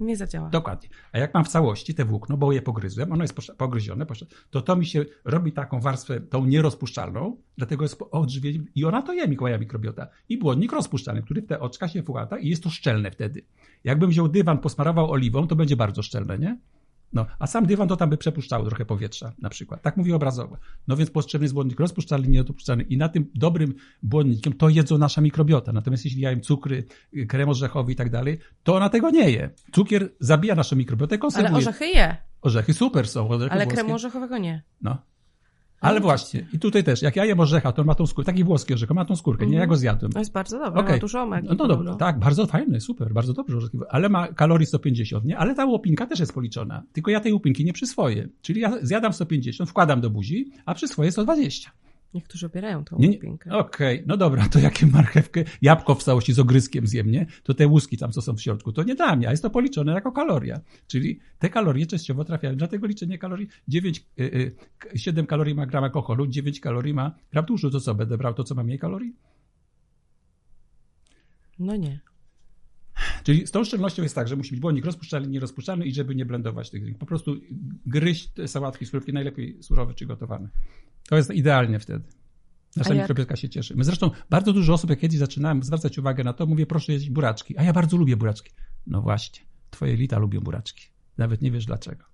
Nie zadziała. Dokładnie. A jak mam w całości te włókno, bo je pogryzłem, ono jest pogryzione, to to mi się robi taką warstwę, tą nierozpuszczalną, dlatego jest odżywienie i ona to je, moja mikrobiota. I błonnik rozpuszczalny, który w te oczka się wkłada i jest to szczelne wtedy. Jakbym wziął dywan, posmarował oliwą, to będzie bardzo szczelne, nie? No, a sam dywan to tam by przepuszczało trochę powietrza, na przykład. Tak mówi obrazowo. No więc potrzebny jest błonnik rozpuszczalny, nieodpuszczalny i na tym dobrym błonnikiem to jedzą nasza mikrobiota. Natomiast jeśli jają cukry, krem orzechowy i tak dalej, to ona tego nie je. Cukier zabija naszą mikrobiotę, konserwuje. Ale orzechy je. Orzechy super są. Orzechy Ale włoskie. kremu orzechowego nie. No. Ale właśnie, i tutaj też, jak ja jem orzecha, to on ma tą skórkę, taki włoski orzech, ma tą skórkę, nie, ja go zjadłem. To jest bardzo dobre, Okej. ma dużo omegi. No, no dobra, tak, bardzo fajny, super, bardzo dobrze orzechy, ale ma kalorii 150, nie? Ale ta łopinka też jest policzona, tylko ja tej łopinki nie przyswoję. Czyli ja zjadam 150, wkładam do buzi, a przyswoję 120. Niektórzy obierają tą Nie, łupinkę. Okej, no dobra, to jakie marchewkę, jabłko w całości z ogryskiem zjem, nie? To te łuski tam, co są w środku, to nie dla mnie, a jest to policzone jako kaloria. Czyli te kalorie częściowo trafiają. Dlatego liczenie kalorii, 9, y, y, 7 kalorii ma gram alkoholu, 9 kalorii ma gram tłuszczu, to co, będę brał to, co ma mniej kalorii? No nie. Czyli z tą szczelnością jest tak, że musi być błonnik rozpuszczalny, nierozpuszczalny i żeby nie blendować tych. Po prostu gryźć te sałatki, surówki, najlepiej surowe czy gotowane. To jest idealnie wtedy. Nasza mikrobiotka się cieszy. My zresztą bardzo dużo osób, jak kiedyś zaczynałem zwracać uwagę na to, mówię, proszę jeść buraczki. A ja bardzo lubię buraczki. No właśnie, twoje lita lubią buraczki. Nawet nie wiesz dlaczego.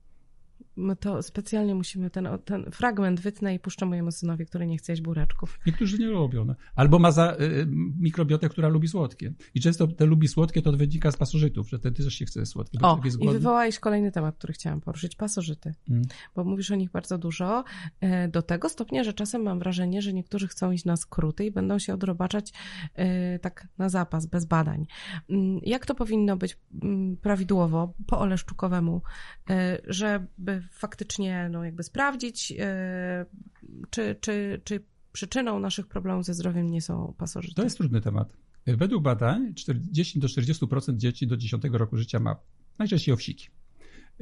My to specjalnie musimy ten, ten fragment wytnę i puszczę mojemu synowi, który nie chce jeść buraczków. Niektórzy nie lubią. No. Albo ma za y, mikrobiotę, która lubi słodkie. I często te lubi słodkie, to wynika z pasożytów, że wtedy też się chce słodkie. O, i głodny. wywołałeś kolejny temat, który chciałam poruszyć. Pasożyty. Mm. Bo mówisz o nich bardzo dużo. e, Do tego stopnia, że czasem mam wrażenie, że niektórzy chcą iść na skróty i będą się odrobaczać e, tak na zapas, bez badań. Mm, Jak to powinno być mm, prawidłowo, po oleszczukowemu, e, żeby faktycznie no, jakby sprawdzić, e, czy, czy, czy przyczyną naszych problemów ze zdrowiem nie są pasożyty? To jest trudny temat. Według badań 40 do 40% dzieci do 10 roku życia ma najczęściej owsiki.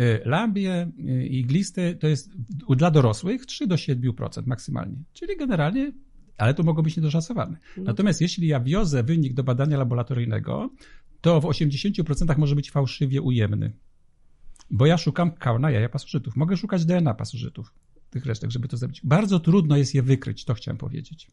Y, Lambie y, i glisty to jest dla dorosłych 3 do 7% maksymalnie. Czyli generalnie, ale to mogą być niedoszacowane. No. Natomiast jeśli ja wiozę wynik do badania laboratoryjnego, to w 80% może być fałszywie ujemny. Bo ja szukam kauna jaja pasożytów. Mogę szukać DNA pasożytów, tych resztek, żeby to zrobić. Bardzo trudno jest je wykryć, to chciałem powiedzieć.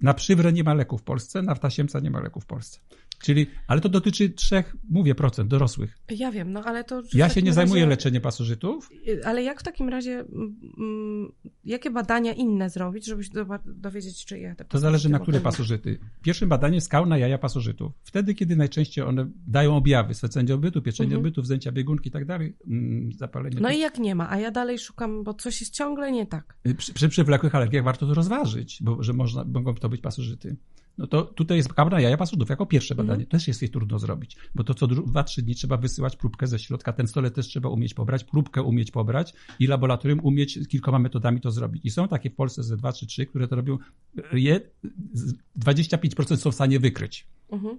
Na przywrę nie ma leku w Polsce, na wtasiemca nie ma leku w Polsce. Czyli, ale to dotyczy trzech, mówię, procent dorosłych. Ja wiem, no ale to... Ja się nie zajmuję razie- leczeniem pasożytów. Ale jak w takim razie, mm, mm, jakie badania inne zrobić, żeby się doba- dowiedzieć, czy ja te To zależy na które pasożyty. Pierwszym badaniem skał na jaja pasożytów. Wtedy, kiedy najczęściej one dają objawy, swecenie odbytu, pieczenie Mhm. odbytu, wzdęcia biegunki i tak dalej, mm, zapalenie. No i jak nie ma, a ja dalej szukam, bo coś jest ciągle nie tak. Przy, przy przewlekłych alergiach warto to rozważyć, bo że można, mogą to być pasożyty. No to tutaj jest kawa na jaja pasożytów jako pierwsze Mhm. badanie. Też jest jej trudno zrobić, bo to co 2-3 dni trzeba wysyłać próbkę ze środka. Ten stole też trzeba umieć pobrać, próbkę umieć pobrać i laboratorium umieć kilkoma metodami to zrobić. I są takie w Polsce ze 2 czy 3, które to robią. Je, z- 25% są w stanie wykryć. Mhm.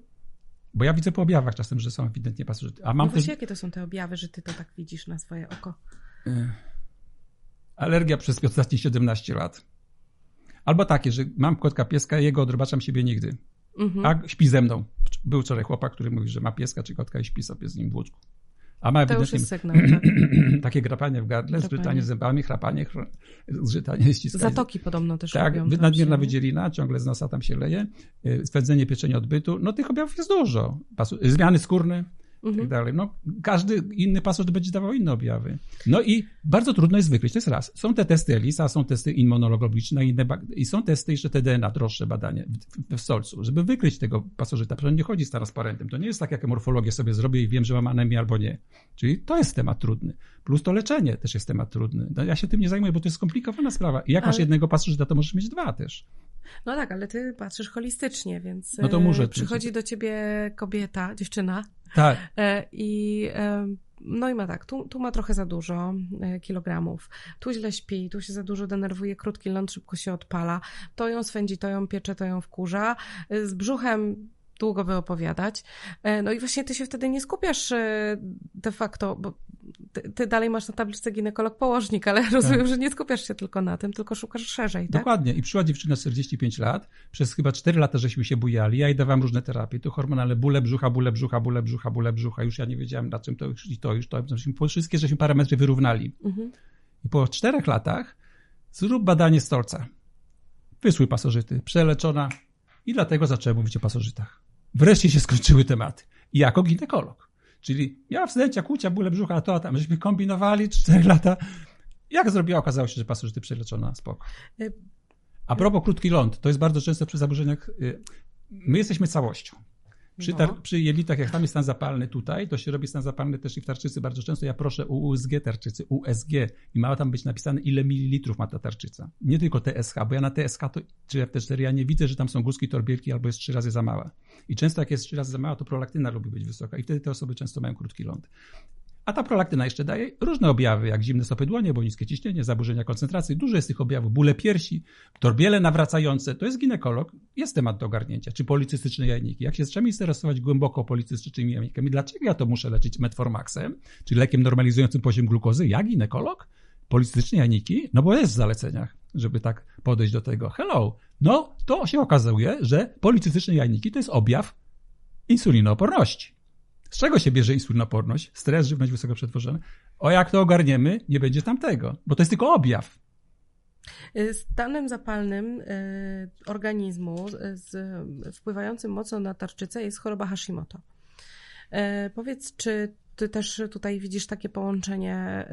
Bo ja widzę po objawach czasem, że są ewidentnie pasożyty. A No mam też właśnie, jakie to są te objawy, że ty to tak widzisz na swoje oko? alergia przez ostatnie 17 lat. Albo takie, że mam kotka pieska, jego odrobaczam siebie nigdy. Mhm. A śpi ze mną. Był wczoraj chłopak, który mówi, że ma pieska czy kotka i śpi sobie z nim w łóżku. A ma To już ewidentnie jest sygnał. Tak? takie grapanie w gardle, Drapanie. zgrzytanie zębami, chrapanie, chr- zgrzytanie, ściskanie. Zatoki podobno też Tak, robią. nadmierna się, wydzielina, ciągle z nosa tam się leje, y, swędzenie pieczenia odbytu. No tych objawów jest dużo. Zmiany skórne tak Mhm. dalej. No, każdy inny pasożyt będzie dawał inne objawy. No i bardzo trudno jest wykryć. To jest raz. Są te testy ELISA, są testy immunologiczne inne i są testy jeszcze te DNA, droższe badanie w, w, solcu, żeby wykryć tego pasożyta. Przecież nie chodzi z transparentem. To nie jest tak, jak morfologię sobie zrobię i wiem, że mam anemię albo nie. Czyli to jest temat trudny. Plus to leczenie też jest temat trudny. No, ja się tym nie zajmuję, bo to jest skomplikowana sprawa. I jak masz Ale- jednego pasożyta, to możesz mieć dwa też. No tak, ale ty patrzysz holistycznie, więc No to e, muszę. przychodzi do ciebie kobieta, dziewczyna Tak. e, i e, no i ma tak, tu, tu ma trochę za dużo e, kilogramów, tu źle śpi, tu się za dużo denerwuje, krótki ląd szybko się odpala, to ją swędzi, to ją piecze, to ją wkurza, z brzuchem długo wyopowiadać. E, no i właśnie ty się wtedy nie skupiasz e, de facto, bo ty, ty dalej masz na tabliczce ginekolog-położnik, ale rozumiem, tak. że nie skupiasz się tylko na tym, tylko szukasz szerzej, tak? Dokładnie. I przyszła dziewczyna 45 lat, przez chyba 4 lata żeśmy się bujali, ja jej dawałam różne terapie, to hormonalne, bóle brzucha, bóle brzucha, bóle brzucha, bóle brzucha, już ja nie wiedziałem na czym to już i to, już to, wszystkie żeśmy parametry wyrównali. Mhm. I po czterech latach zrób badanie stolca. Wysłuj pasożyty, przeleczona i dlatego zacząłem mówić o pasożytach. Wreszcie się skończyły tematy. Jako ginekolog. Czyli miała wzdęcia, kłucia, bóle brzucha, a to, a tam. Myśmy kombinowali 4 lata. Jak zrobiła, okazało się, że pasożyty przeleczona, spoko. Y, a propos krótki ląd, to jest bardzo często przy zaburzeniach. Y, my jesteśmy całością. Przy, tar- no. przy jelitach, jak tam jest stan zapalny tutaj, to się robi stan zapalny też i w tarczycy bardzo często. Ja proszę o USG tarczycy, USG i ma tam być napisane, ile mililitrów ma ta tarczyca. Nie tylko TSH, bo ja na TSH to, czy F4 ja nie widzę, że tam są guzki torbielki albo jest trzy razy za mała. I często jak jest trzy razy za mała, to prolaktyna lubi być wysoka i wtedy te osoby często mają krótki ląd. A ta prolaktyna jeszcze daje różne objawy, jak zimne stopy dłonie, bo niskie ciśnienie, zaburzenia koncentracji. Dużo jest tych objawów. Bóle piersi, torbiele nawracające. To jest ginekolog. Jest temat do ogarnięcia. Czy policystyczne jajniki. Jak się zaczynamy interesować głęboko policystycznymi jajnikami, dlaczego ja to muszę leczyć metformaxem, czyli lekiem normalizującym poziom glukozy? Ja, ginekolog? Policystyczne jajniki? No bo jest w zaleceniach, żeby tak podejść do tego. Hello. No, to się okazuje, że policystyczne jajniki to jest objaw insulinooporności. Z czego się bierze insulinoporność? Stres, żywność wysoko przetworzona. O jak to ogarniemy, nie będzie tamtego, bo to jest tylko objaw. Stanem zapalnym y, organizmu z, wpływającym mocno na tarczycę jest choroba Hashimoto. Y, powiedz, czy ty też tutaj widzisz takie połączenie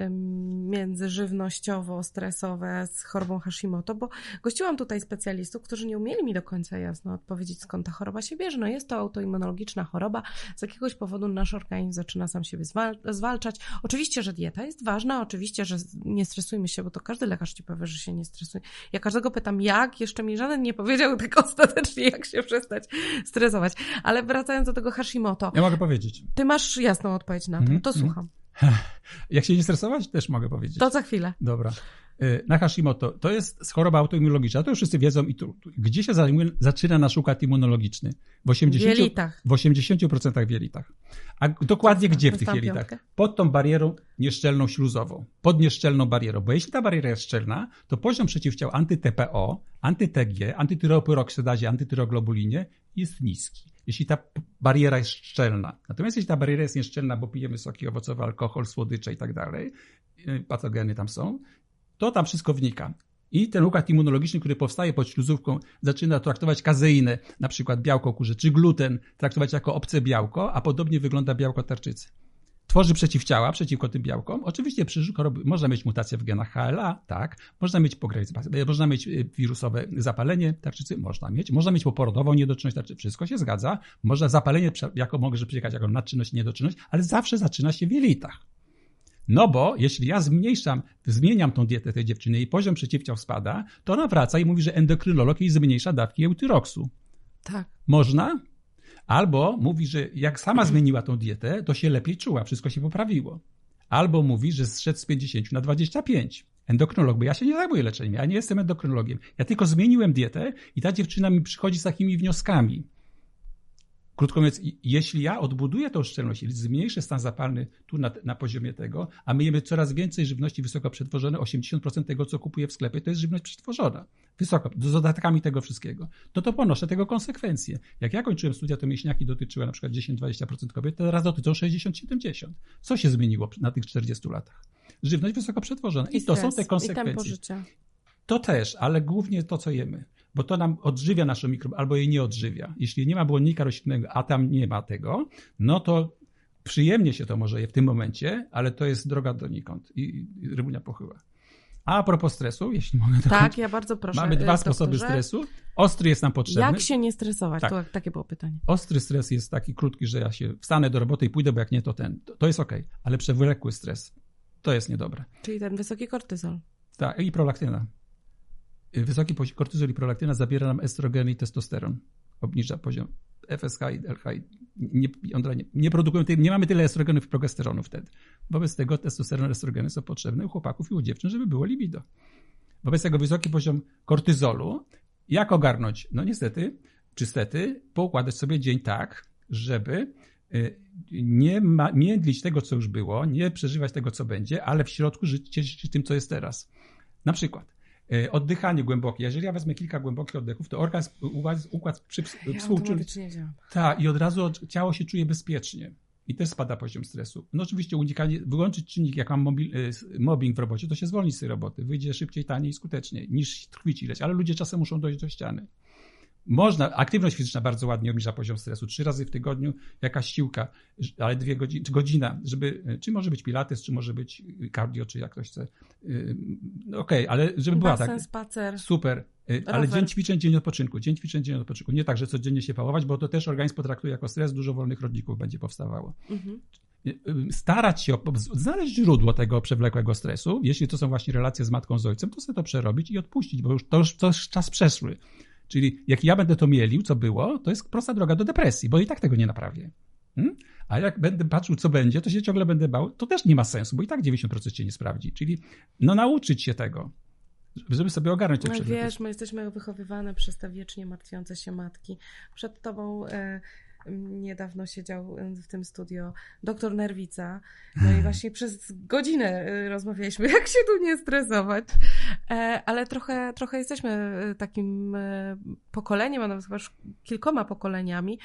międzyżywnościowo-stresowe z chorobą Hashimoto, bo gościłam tutaj specjalistów, którzy nie umieli mi do końca jasno odpowiedzieć, skąd ta choroba się bierze. No jest to autoimmunologiczna choroba. Z jakiegoś powodu nasz organizm zaczyna sam siebie zwalczać. Oczywiście, że dieta jest ważna, oczywiście, że nie stresujmy się, bo to każdy lekarz ci powie, że się nie stresuje. Ja każdego pytam, jak? Jeszcze mi żaden nie powiedział tak ostatecznie, jak się przestać stresować. Ale wracając do tego Hashimoto. Ja mogę powiedzieć. Ty masz jasną odpowiedź na to, mm -hmm. to słucham. Jak się nie stresować, też mogę powiedzieć. To za chwilę. Dobra. Y, na Hashimoto to jest choroba autoimmunologiczna. To już wszyscy wiedzą. I tu, gdzie się zajmuje, zaczyna nasz układ immunologiczny? W 80%, wielitach. W 80% wielitach. A dokładnie gdzie w tych wielitach? Pod tą barierą nieszczelną śluzową. Pod nieszczelną barierą. Bo jeśli ta bariera jest szczelna, to poziom przeciwciał anty-TPO, anty-TG, antytyroopyroksydazie, antytyroglobulinie jest niski jeśli ta bariera jest szczelna. Natomiast jeśli ta bariera jest nieszczelna, bo pijemy soki owocowe, alkohol, słodycze i tak dalej, y, patogeny tam są, to tam wszystko wnika. I ten układ immunologiczny, który powstaje pod śluzówką, zaczyna traktować kazeinę, na przykład białko kurze, czy gluten, traktować jako obce białko, a podobnie wygląda białko tarczycy tworzy przeciwciała przeciwko tym białkom. Oczywiście przy można mieć mutację w genach HLA, tak. Można mieć można mieć y, wirusowe zapalenie tarczycy, można mieć. Można mieć poporodową niedoczynność tarczycy, wszystko się zgadza. Można zapalenie jako może przyjechać jako nadczynność, niedoczynność, ale zawsze zaczyna się w jelitach. No bo jeśli ja zmniejszam, zmieniam tą dietę tej dziewczyny i poziom przeciwciał spada, to ona wraca i mówi, że endokrynolog jej zmniejsza dawki eutyroksu. Tak. Można? Albo mówi, że jak sama zmieniła tą dietę, to się lepiej czuła, wszystko się poprawiło. Albo mówi, że zszedł z 50 na 25. Endokrynolog, bo ja się nie zajmuję leczeniem, ja nie jestem endokrynologiem. Ja tylko zmieniłem dietę i ta dziewczyna mi przychodzi z takimi wnioskami. Krótko mówiąc, jeśli ja odbuduję tą szczelność i zmniejszę stan zapalny tu na, na, poziomie tego, a my jemy coraz więcej żywności wysoko przetworzone, 80% tego, co kupuję w sklepie, to jest żywność przetworzona. Wysoko, z dodatkami tego wszystkiego. No to ponoszę tego konsekwencje. Jak ja kończyłem studia, to mięśniaki dotyczyły na przykład 10-20% kobiet, teraz dotyczą 60-70%. Co się zmieniło na tych 40 latach? Żywność wysoko przetworzona. I, I to są te konsekwencje. To też, ale głównie to, co jemy bo to nam odżywia naszą mikrobiom, albo jej nie odżywia. Jeśli nie ma błonnika roślinnego, a tam nie ma tego, no to przyjemnie się to może je w tym momencie, ale to jest droga donikąd i, i rybunia pochyła. A, a propos stresu, jeśli mogę Tak, dokończyć, ja bardzo proszę. Mamy dwa doktorze. sposoby stresu. Ostry jest nam potrzebny. Jak się nie stresować? Tak. To takie było pytanie. Ostry stres jest taki krótki, że ja się wstanę do roboty i pójdę, bo jak nie, to ten. To, to jest ok, ale przewlekły stres to jest niedobre. Czyli ten wysoki kortyzol. Tak, i prolaktyna wysoki poziom kortyzol i prolaktyna zabiera nam estrogen i testosteron. Obniża poziom FSH i LH. Nie, nie, nie produkują, nie mamy tyle estrogenów i progesteronu wtedy. Wobec tego testosteron i estrogeny są potrzebne u chłopaków i u dziewczyn, żeby było libido. Wobec tego wysoki poziom kortyzolu, jak ogarnąć? No niestety, czy stety, poukładać sobie dzień tak, żeby y, nie ma, międlić tego, co już było, nie przeżywać tego, co będzie, ale w środku żyć, cieszyć się tym, co jest teraz. Na przykład oddychanie głębokie. Jeżeli ja wezmę kilka głębokich oddechów, to organizm, układ przy, ja współczulny. Tak, i od razu ciało się czuje bezpiecznie. I też spada poziom stresu. No oczywiście unikanie, wyłączyć czynnik, jak mam mobil, y, mobbing w robocie, to się zwolni z tej roboty. Wyjdzie szybciej, taniej i skuteczniej, niż tkwić ileś. Ale ludzie czasem muszą dojść do ściany. Można, aktywność fizyczna bardzo ładnie obniża poziom stresu. Trzy razy w tygodniu jakaś siłka, ale dwie godziny, czy godzina, żeby, czy może być pilates, czy może być cardio, czy jak ktoś chce. No Okej, okay, ale żeby była tak. spacer. Super. Ale Rower. dzień ćwiczeń, dzień odpoczynku. Dzień ćwiczeń, dzień odpoczynku. Nie tak, że codziennie się pałować, bo to też organizm potraktuje jako stres, dużo wolnych rodników będzie powstawało. Mhm starać się znaleźć źródło tego przewlekłego stresu. Jeśli to są właśnie relacje z matką, z ojcem, to sobie to przerobić i odpuścić, bo już to już, to już czas przeszły. Czyli jak ja będę to mielił, co było, to jest prosta droga do depresji, bo i tak tego nie naprawię. Hmm? A jak będę patrzył, co będzie, to się ciągle będę bał, to też nie ma sensu, bo i tak 90% się nie sprawdzi. Czyli no nauczyć się tego, żeby sobie ogarnąć te no, Wiesz, my jesteśmy wychowywane przez te wiecznie martwiące się matki. Przed tobą... Niedawno siedział w tym studio doktor Nerwica. No i właśnie przez godzinę y, rozmawialiśmy, jak się tu nie stresować. E, ale trochę, trochę jesteśmy y, takim y, pokoleniem, a nawet chyba już kilkoma pokoleniami,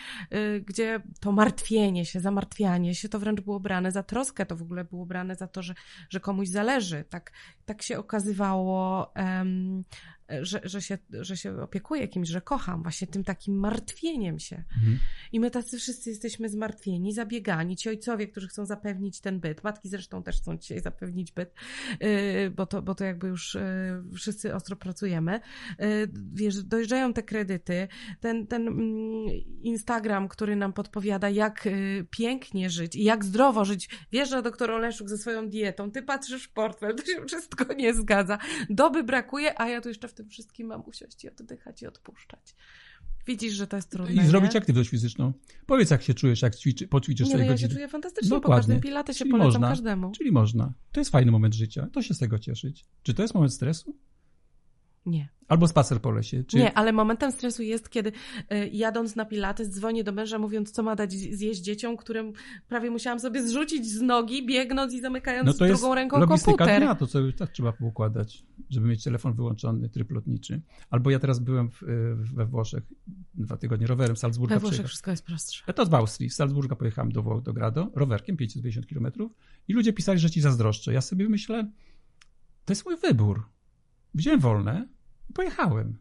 gdzie to martwienie się, zamartwianie się, to wręcz było brane za troskę, to w ogóle było brane za to, że, że komuś zależy. Tak, tak się okazywało um, że, że, się, że się opiekuję kimś, że kocham, właśnie tym takim martwieniem się. Mhm. I my tacy wszyscy jesteśmy zmartwieni, zabiegani. Ci ojcowie, którzy chcą zapewnić ten byt, matki zresztą też chcą dzisiaj zapewnić byt, yy, bo, to, bo to jakby już yy, wszyscy ostro pracujemy. Yy, wiesz, dojeżdżają te kredyty, ten, ten mm, Instagram, który nam podpowiada, jak pięknie żyć i jak zdrowo żyć. Wjeżdża doktor Oleszuk ze swoją dietą, ty patrzysz w portfel, to się wszystko nie zgadza. Doby brakuje, a ja tu jeszcze w tym wszystkim mam usiąść i oddychać i odpuszczać. Widzisz, że to jest trudne. I zrobić nie? aktywność fizyczną. Powiedz, jak się czujesz, jak ćwiczy, poćwiczysz nie, 4 no, ja godziny. się czuję fantastycznie Dokładnie. po każdym pilates się polecam można, każdemu. Czyli można. To jest fajny moment życia. To się z tego cieszyć. Czy to jest moment stresu? Nie. Albo spacer po lesie. Czy... Nie, ale momentem stresu jest, kiedy y, jadąc na pilates dzwonię do męża mówiąc, co ma dać zjeść dzieciom, którym prawie musiałam sobie zrzucić z nogi, biegnąc i zamykając no to drugą jest ręką komputer. Dnia, to co tak trzeba poukładać, żeby mieć telefon wyłączony, tryb lotniczy. Albo ja teraz byłem w, we Włoszech dwa tygodnie rowerem z Salzburga. We Włoszech wszystko jest prostsze. To z Austrii. Z Salzburga pojechałem do Włoch, do Grado, rowerkiem 550 km i ludzie pisali, że ci zazdroszczę. Ja sobie myślę, to jest mój wybór. Wziąłem wolne, pojechałem.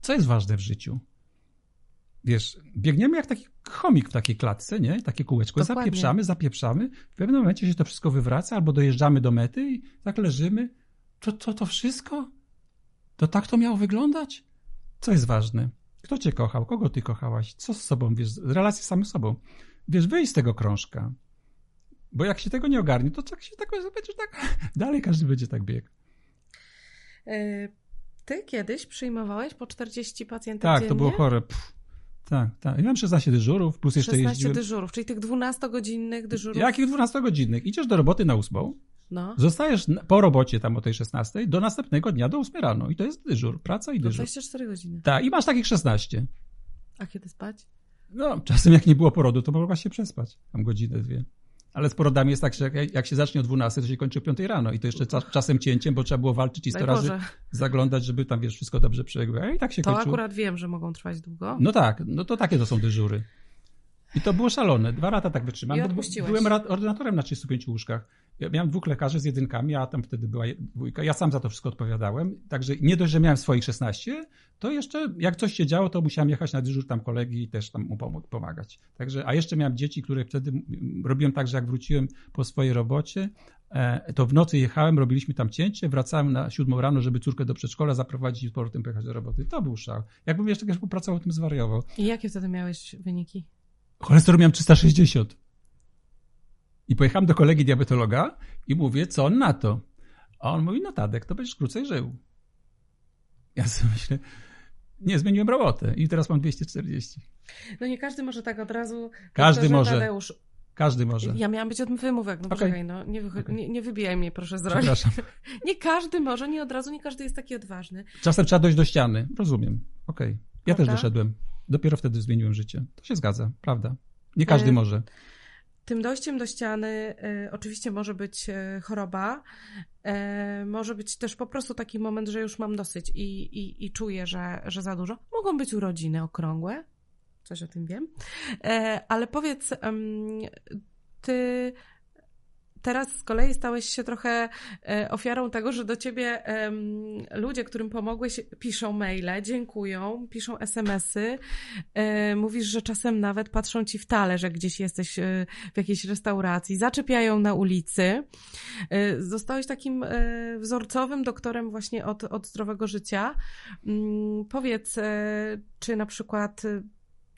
Co jest ważne w życiu? Wiesz, biegniemy jak taki chomik w takiej klatce, nie? Takie kółeczko. Dokładnie. Zapieprzamy, zapieprzamy. W pewnym momencie się to wszystko wywraca, albo dojeżdżamy do mety i tak leżymy. To, to, to wszystko? To tak to miało wyglądać? Co jest ważne? Kto cię kochał? Kogo ty kochałaś? Co z sobą, wiesz, relacje z samym sobą. Wiesz, wyjść z tego krążka. Bo jak się tego nie ogarnie, to tak się tak będzie tak... Dalej każdy będzie tak biegł. Ty kiedyś przyjmowałeś po 40 pacjentów Tak, dziennie? to było chore. Pff. Tak, tak. I mam 16 dyżurów, plus jeszcze 16 jeździłem... dyżurów, czyli tych 12-godzinnych dyżurów. Jakich 12-godzinnych? Idziesz do roboty na 8, no. zostajesz po robocie tam o tej 16 do następnego dnia do 8 rano i to jest dyżur, praca i dyżur. 24 godziny. Tak, i masz takich 16. A kiedy spać? No, czasem jak nie było porodu, to mogłaś się przespać. Tam godzinę, dwie. Ale z porodami jest tak, że jak, się zacznie o 12, to się kończy o 5 rano i to jeszcze czasem cięciem, bo trzeba było walczyć i 100 razy zaglądać, żeby tam, wiesz, wszystko dobrze przebiegło. I tak się To kończyło. akurat wiem, że mogą trwać długo. No tak, no to takie to są dyżury. I to było szalone. Dwa lata tak wytrzymałem. Byłem ordynatorem na 35 łóżkach. Ja miałem dwóch lekarzy z jedynkami, a tam wtedy była dwójka. Ja sam za to wszystko odpowiadałem. Także nie dość, że miałem swoich 16, to jeszcze jak coś się działo, to musiałem jechać na dyżur tam kolegi i też tam mu pomóc, pomagać. Także, a jeszcze miałem dzieci, które wtedy robiłem tak, że jak wróciłem po swojej robocie, e, to w nocy jechałem, robiliśmy tam cięcie, wracałem na siódmą rano, żeby córkę do przedszkola zaprowadzić i z powrotem pojechać do roboty. To był szał. Jakbym jeszcze kiedyś współpracował, tym zwariował. I jakie wtedy miałeś wyniki? Cholesterol miałem 360. I pojechałem do kolegi diabetologa i mówię, co on na to? A on mówi, no Tadek, to będziesz krócej żył. Ja sobie myślę, nie, zmieniłem robotę i teraz mam 240. No nie każdy może tak od razu. Każdy może. Tadeusz, każdy może. Ja miałam być od wymówek, no okay. poczekaj, no nie, okay. nie, nie, wybijaj mnie proszę z roli. Przepraszam. nie każdy może, nie od razu, nie każdy jest taki odważny. Czasem trzeba dojść do ściany, rozumiem, okej. Okay. Ja też Prawda? doszedłem. Dopiero wtedy zmieniłem życie. To się zgadza, prawda. Nie każdy E, może. Tym dojściem do ściany e, oczywiście może być e, choroba, e, może być też po prostu taki moment, że już mam dosyć i, i, i czuję, że, że za dużo. Mogą być urodziny okrągłe, coś o tym wiem, ale powiedz, ty teraz z kolei stałeś się trochę e, ofiarą tego, że do ciebie ludzie, którym pomogłeś, piszą maile, dziękują, piszą smsy. E, mówisz, że czasem nawet patrzą ci w talerz, jak gdzieś jesteś e, w jakiejś restauracji, zaczepiają na ulicy. Zostałeś takim wzorcowym doktorem właśnie od, od zdrowego życia. Mm, Powiedz, czy na przykład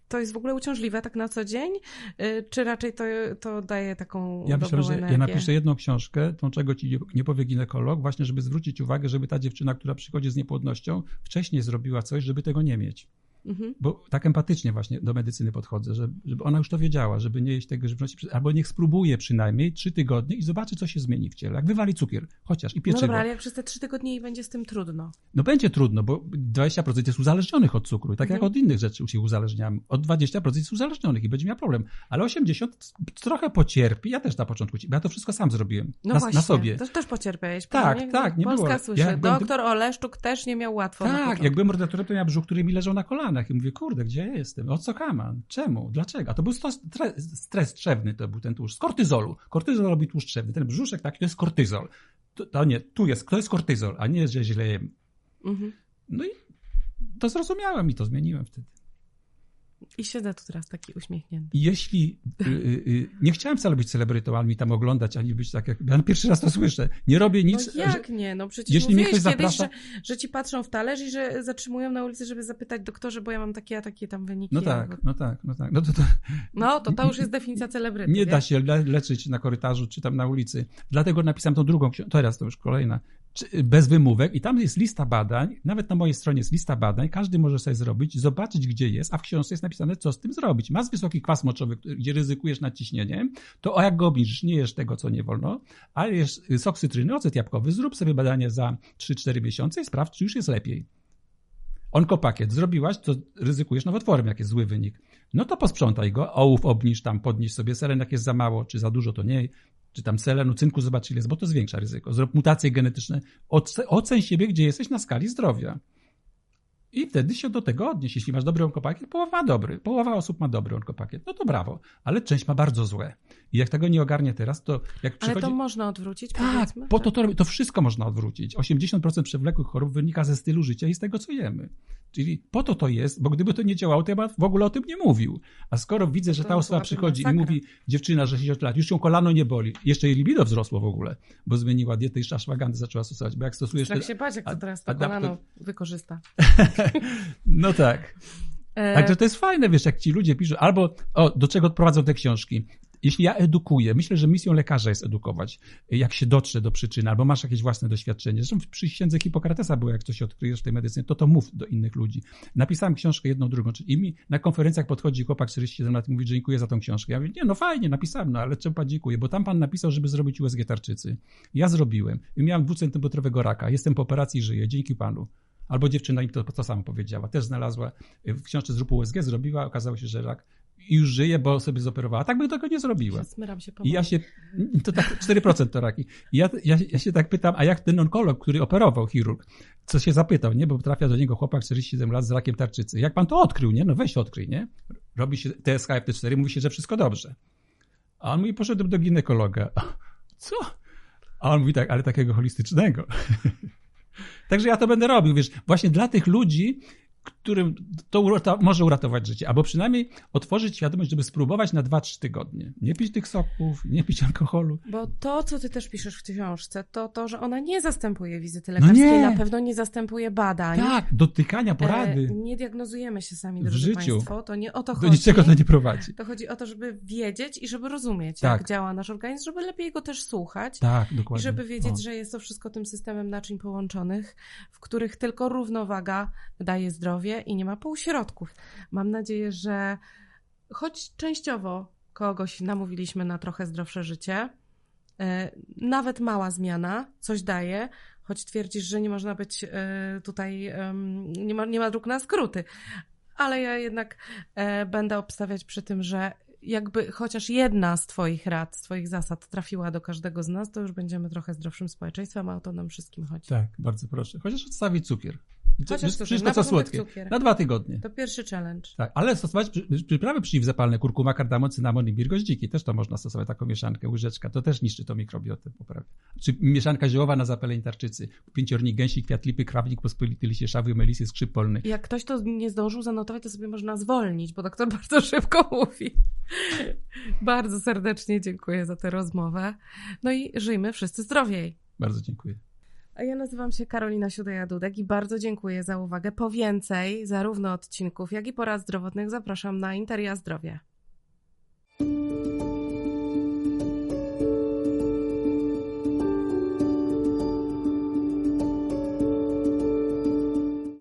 to jest w ogóle uciążliwe tak na co dzień, e, czy raczej to, to daje taką Ja myślę, że energię? ja napiszę jedną książkę, tą czego ci nie powie ginekolog, właśnie żeby zwrócić uwagę, żeby ta dziewczyna, która przychodzi z niepłodnością, wcześniej zrobiła coś, żeby tego nie mieć. Mhm. Bo tak empatycznie właśnie do medycyny podchodzę, żeby, żeby ona już to wiedziała, żeby nie jeść tego żywności, albo niech spróbuje przynajmniej trzy tygodnie i zobaczy, co się zmieni w ciele. Jak wywali cukier, chociaż i No pieczywo. dobra, ale jak przez te trzy tygodnie jej będzie z tym trudno. No będzie trudno, bo 20% jest uzależnionych od cukru, tak jak Mhm. od innych rzeczy się uzależniamy. Od 20% jest uzależnionych i będzie miał problem. Ale 80% trochę pocierpi. Ja też na początku, ja to wszystko sam zrobiłem. No na, właśnie, na sobie. To też pocierpiałeś. Tak, prawda? tak, nie Polska było. słyszy. Ja jak byłem- Doktor Oleszczuk też nie miał łatwo Tak, początku. jak byłem ordynatorem, to miałem brzuch, który mi leżał na kolanach i mówię, kurde, gdzie ja jestem? O co kaman? Czemu? Dlaczego? A to był stres, stres, trzewny, to był ten tłuszcz. Z kortyzolu. Kortyzol robi tłuszcz trzewny. Ten brzuszek taki to jest kortyzol. To, to nie, tu jest, to jest kortyzol, a nie, że źle jem. Mhm. No i to zrozumiałem i to zmieniłem wtedy. I siedzę tu teraz taki uśmiechnięty. Jeśli y, y, y, nie chciałem wcale być celebrytą, ani tam oglądać, ani być tak jak. Ja pierwszy raz to słyszę. Nie robię nic. no jak nie? No przecież jeśli mówiłeś kiedyś, zaprasza- że, że ci patrzą w talerz i że zatrzymują na ulicy, żeby zapytać doktorze, bo ja mam takie, a takie tam wyniki. No tak, mówię, no tak, no tak. No to, to No to to już jest definicja celebryty. nie da wiesz? się le leczyć na korytarzu czy tam na ulicy. Dlatego napisałem tą drugą książkę. Teraz to już kolejna. Bez wymówek i tam jest lista badań, nawet na mojej stronie jest lista badań, każdy może sobie zrobić, zobaczyć gdzie jest, a w książce jest napisane co z tym zrobić. Masz wysoki kwas moczowy, gdzie ryzykujesz nadciśnieniem, to o jak go obniżysz, nie jesz tego co nie wolno, ale jesz sok cytryny, ocet jabłkowy, zrób sobie badanie za 3-4 miesiące i sprawdź czy już jest lepiej. Onkopakiet zrobiłaś, to ryzykujesz nowotworem, jak jest zły wynik. No to posprzątaj go, ołów obniż tam, podnieś sobie selen, jak jest za mało, czy za dużo, to nie, czy tam selenu, cynku, zobacz ile jest, bo to zwiększa ryzyko. Zrób mutacje genetyczne, Oce- oceń siebie, gdzie jesteś na skali zdrowia. I wtedy się do tego odnieś. Jeśli masz dobry onkopakiet, połowa ma dobry, połowa osób ma dobry onkopakiet, no to brawo, ale część ma bardzo złe. I jak tego nie ogarnie teraz, to jak Ale przychodzi... to można odwrócić, Tak, po to, to, robi- to wszystko można odwrócić. 80% przewlekłych chorób wynika ze stylu życia i z tego, co jemy. Czyli po to to jest, bo gdyby to nie działało, to ja bym w ogóle o tym nie mówił. A skoro widzę, że To ta osoba przychodzi i mówi, dziewczyna, że 60 lat, już ją kolano nie boli, jeszcze jej libido wzrosło w ogóle, bo zmieniła dietę i ashwagandę zaczęła stosować, bo jak stosujesz... Te- się bać, jak to teraz to kolano wykorzysta. No tak. E, Także to jest fajne, wiesz, jak ci ludzie piszą, albo, o, do czego prowadzą te książki. Jeśli ja edukuję, myślę, że misją lekarza jest edukować, jak się dotrze do przyczyny, albo masz jakieś własne doświadczenie. Zresztą przy księdze Hipokratesa było, jak coś odkryjesz w tej medycynie, to to mów do innych ludzi. Napisałem książkę jedną, drugą, i mi na konferencjach podchodzi chłopak 47 lat i mówi, dziękuję za tą książkę. Ja mówię, nie, no fajnie, napisałem, no ale czemu pan dziękuję? Bo tam pan napisał, żeby zrobić USG tarczycy. Ja zrobiłem. I miałem dwucentymetrowego raka. Jestem po operacji, żyję. Dzięki panu. Albo dziewczyna im to, to samo powiedziała. Też znalazła w książce zrób USG, zrobiła, okazało się, że rak i już żyje, bo sobie zoperowała. Tak by tego nie zrobiła. Smyram się I ja się, to tak 4% to raki. I ja, ja, ja się tak pytam, a jak ten onkolog, który operował, chirurg, co się zapytał, nie? Bo trafia do niego chłopak 47 lat z rakiem tarczycy. Jak pan to odkrył, nie? No weź odkryj, nie? Robi się TSH, FT4, mówi się, że wszystko dobrze. A on mówi, poszedłem do ginekologa. Co? A on mówi tak, ale takiego holistycznego. Także ja to będę robił, wiesz, właśnie dla tych ludzi, którym to urata- może uratować życie, albo przynajmniej otworzyć świadomość, żeby spróbować na 2-3 tygodnie. Nie pić tych soków, nie pić alkoholu. Bo to, co ty też piszesz w książce, to to, że ona nie zastępuje wizyty No lekarskiej, nie. na pewno nie zastępuje badań. Tak, dotykania, E, porady. nie diagnozujemy się sami, W drodzy życiu. Państwo. To nie o to Do chodzi. niczego to nie prowadzi. To chodzi o to, żeby wiedzieć i żeby rozumieć, Tak. jak działa nasz organizm, żeby lepiej go też słuchać. Tak, dokładnie. I żeby wiedzieć, O. że jest to wszystko tym systemem naczyń połączonych, w których tylko równowaga daje zdrowie i nie ma półśrodków. Mam nadzieję, że choć częściowo kogoś namówiliśmy na trochę zdrowsze życie, e, nawet mała zmiana coś daje, choć twierdzisz, że nie można być e, tutaj, nie ma, nie ma dróg na skróty. ale ja jednak e, będę obstawiać przy tym, że jakby chociaż jedna z Twoich rad, z Twoich zasad trafiła do każdego z nas, to już będziemy trochę zdrowszym społeczeństwem, a o to nam wszystkim chodzi. Tak, bardzo proszę. Chociaż odstawić cukier. To, Chociaż to co słodkie. cukier. Na dwa tygodnie. To pierwszy challenge. Tak, ale stosować przy- przyprawy przeciwzapalne, kurkuma, kardamon, cynamon i bir goździki. Też to można stosować, taką mieszankę, łyżeczka. To też niszczy tą mikrobiotę, poprawia. Czy mieszanka ziołowa na zapalenie tarczycy. Pięciornik gęsi, kwiat lipy, krawnik, pospolity liście szawy, melisy, skrzyp polny. Jak ktoś to nie zdążył zanotować, to sobie można zwolnić, bo doktor bardzo szybko mówi. bardzo serdecznie dziękuję za tę rozmowę. No i żyjmy wszyscy zdrowiej. Bardzo dziękuję. Ja nazywam się Karolina Siudeja-Dudek i bardzo dziękuję za uwagę. Po więcej, zarówno odcinków, jak i porad zdrowotnych zapraszam na Interia Zdrowie.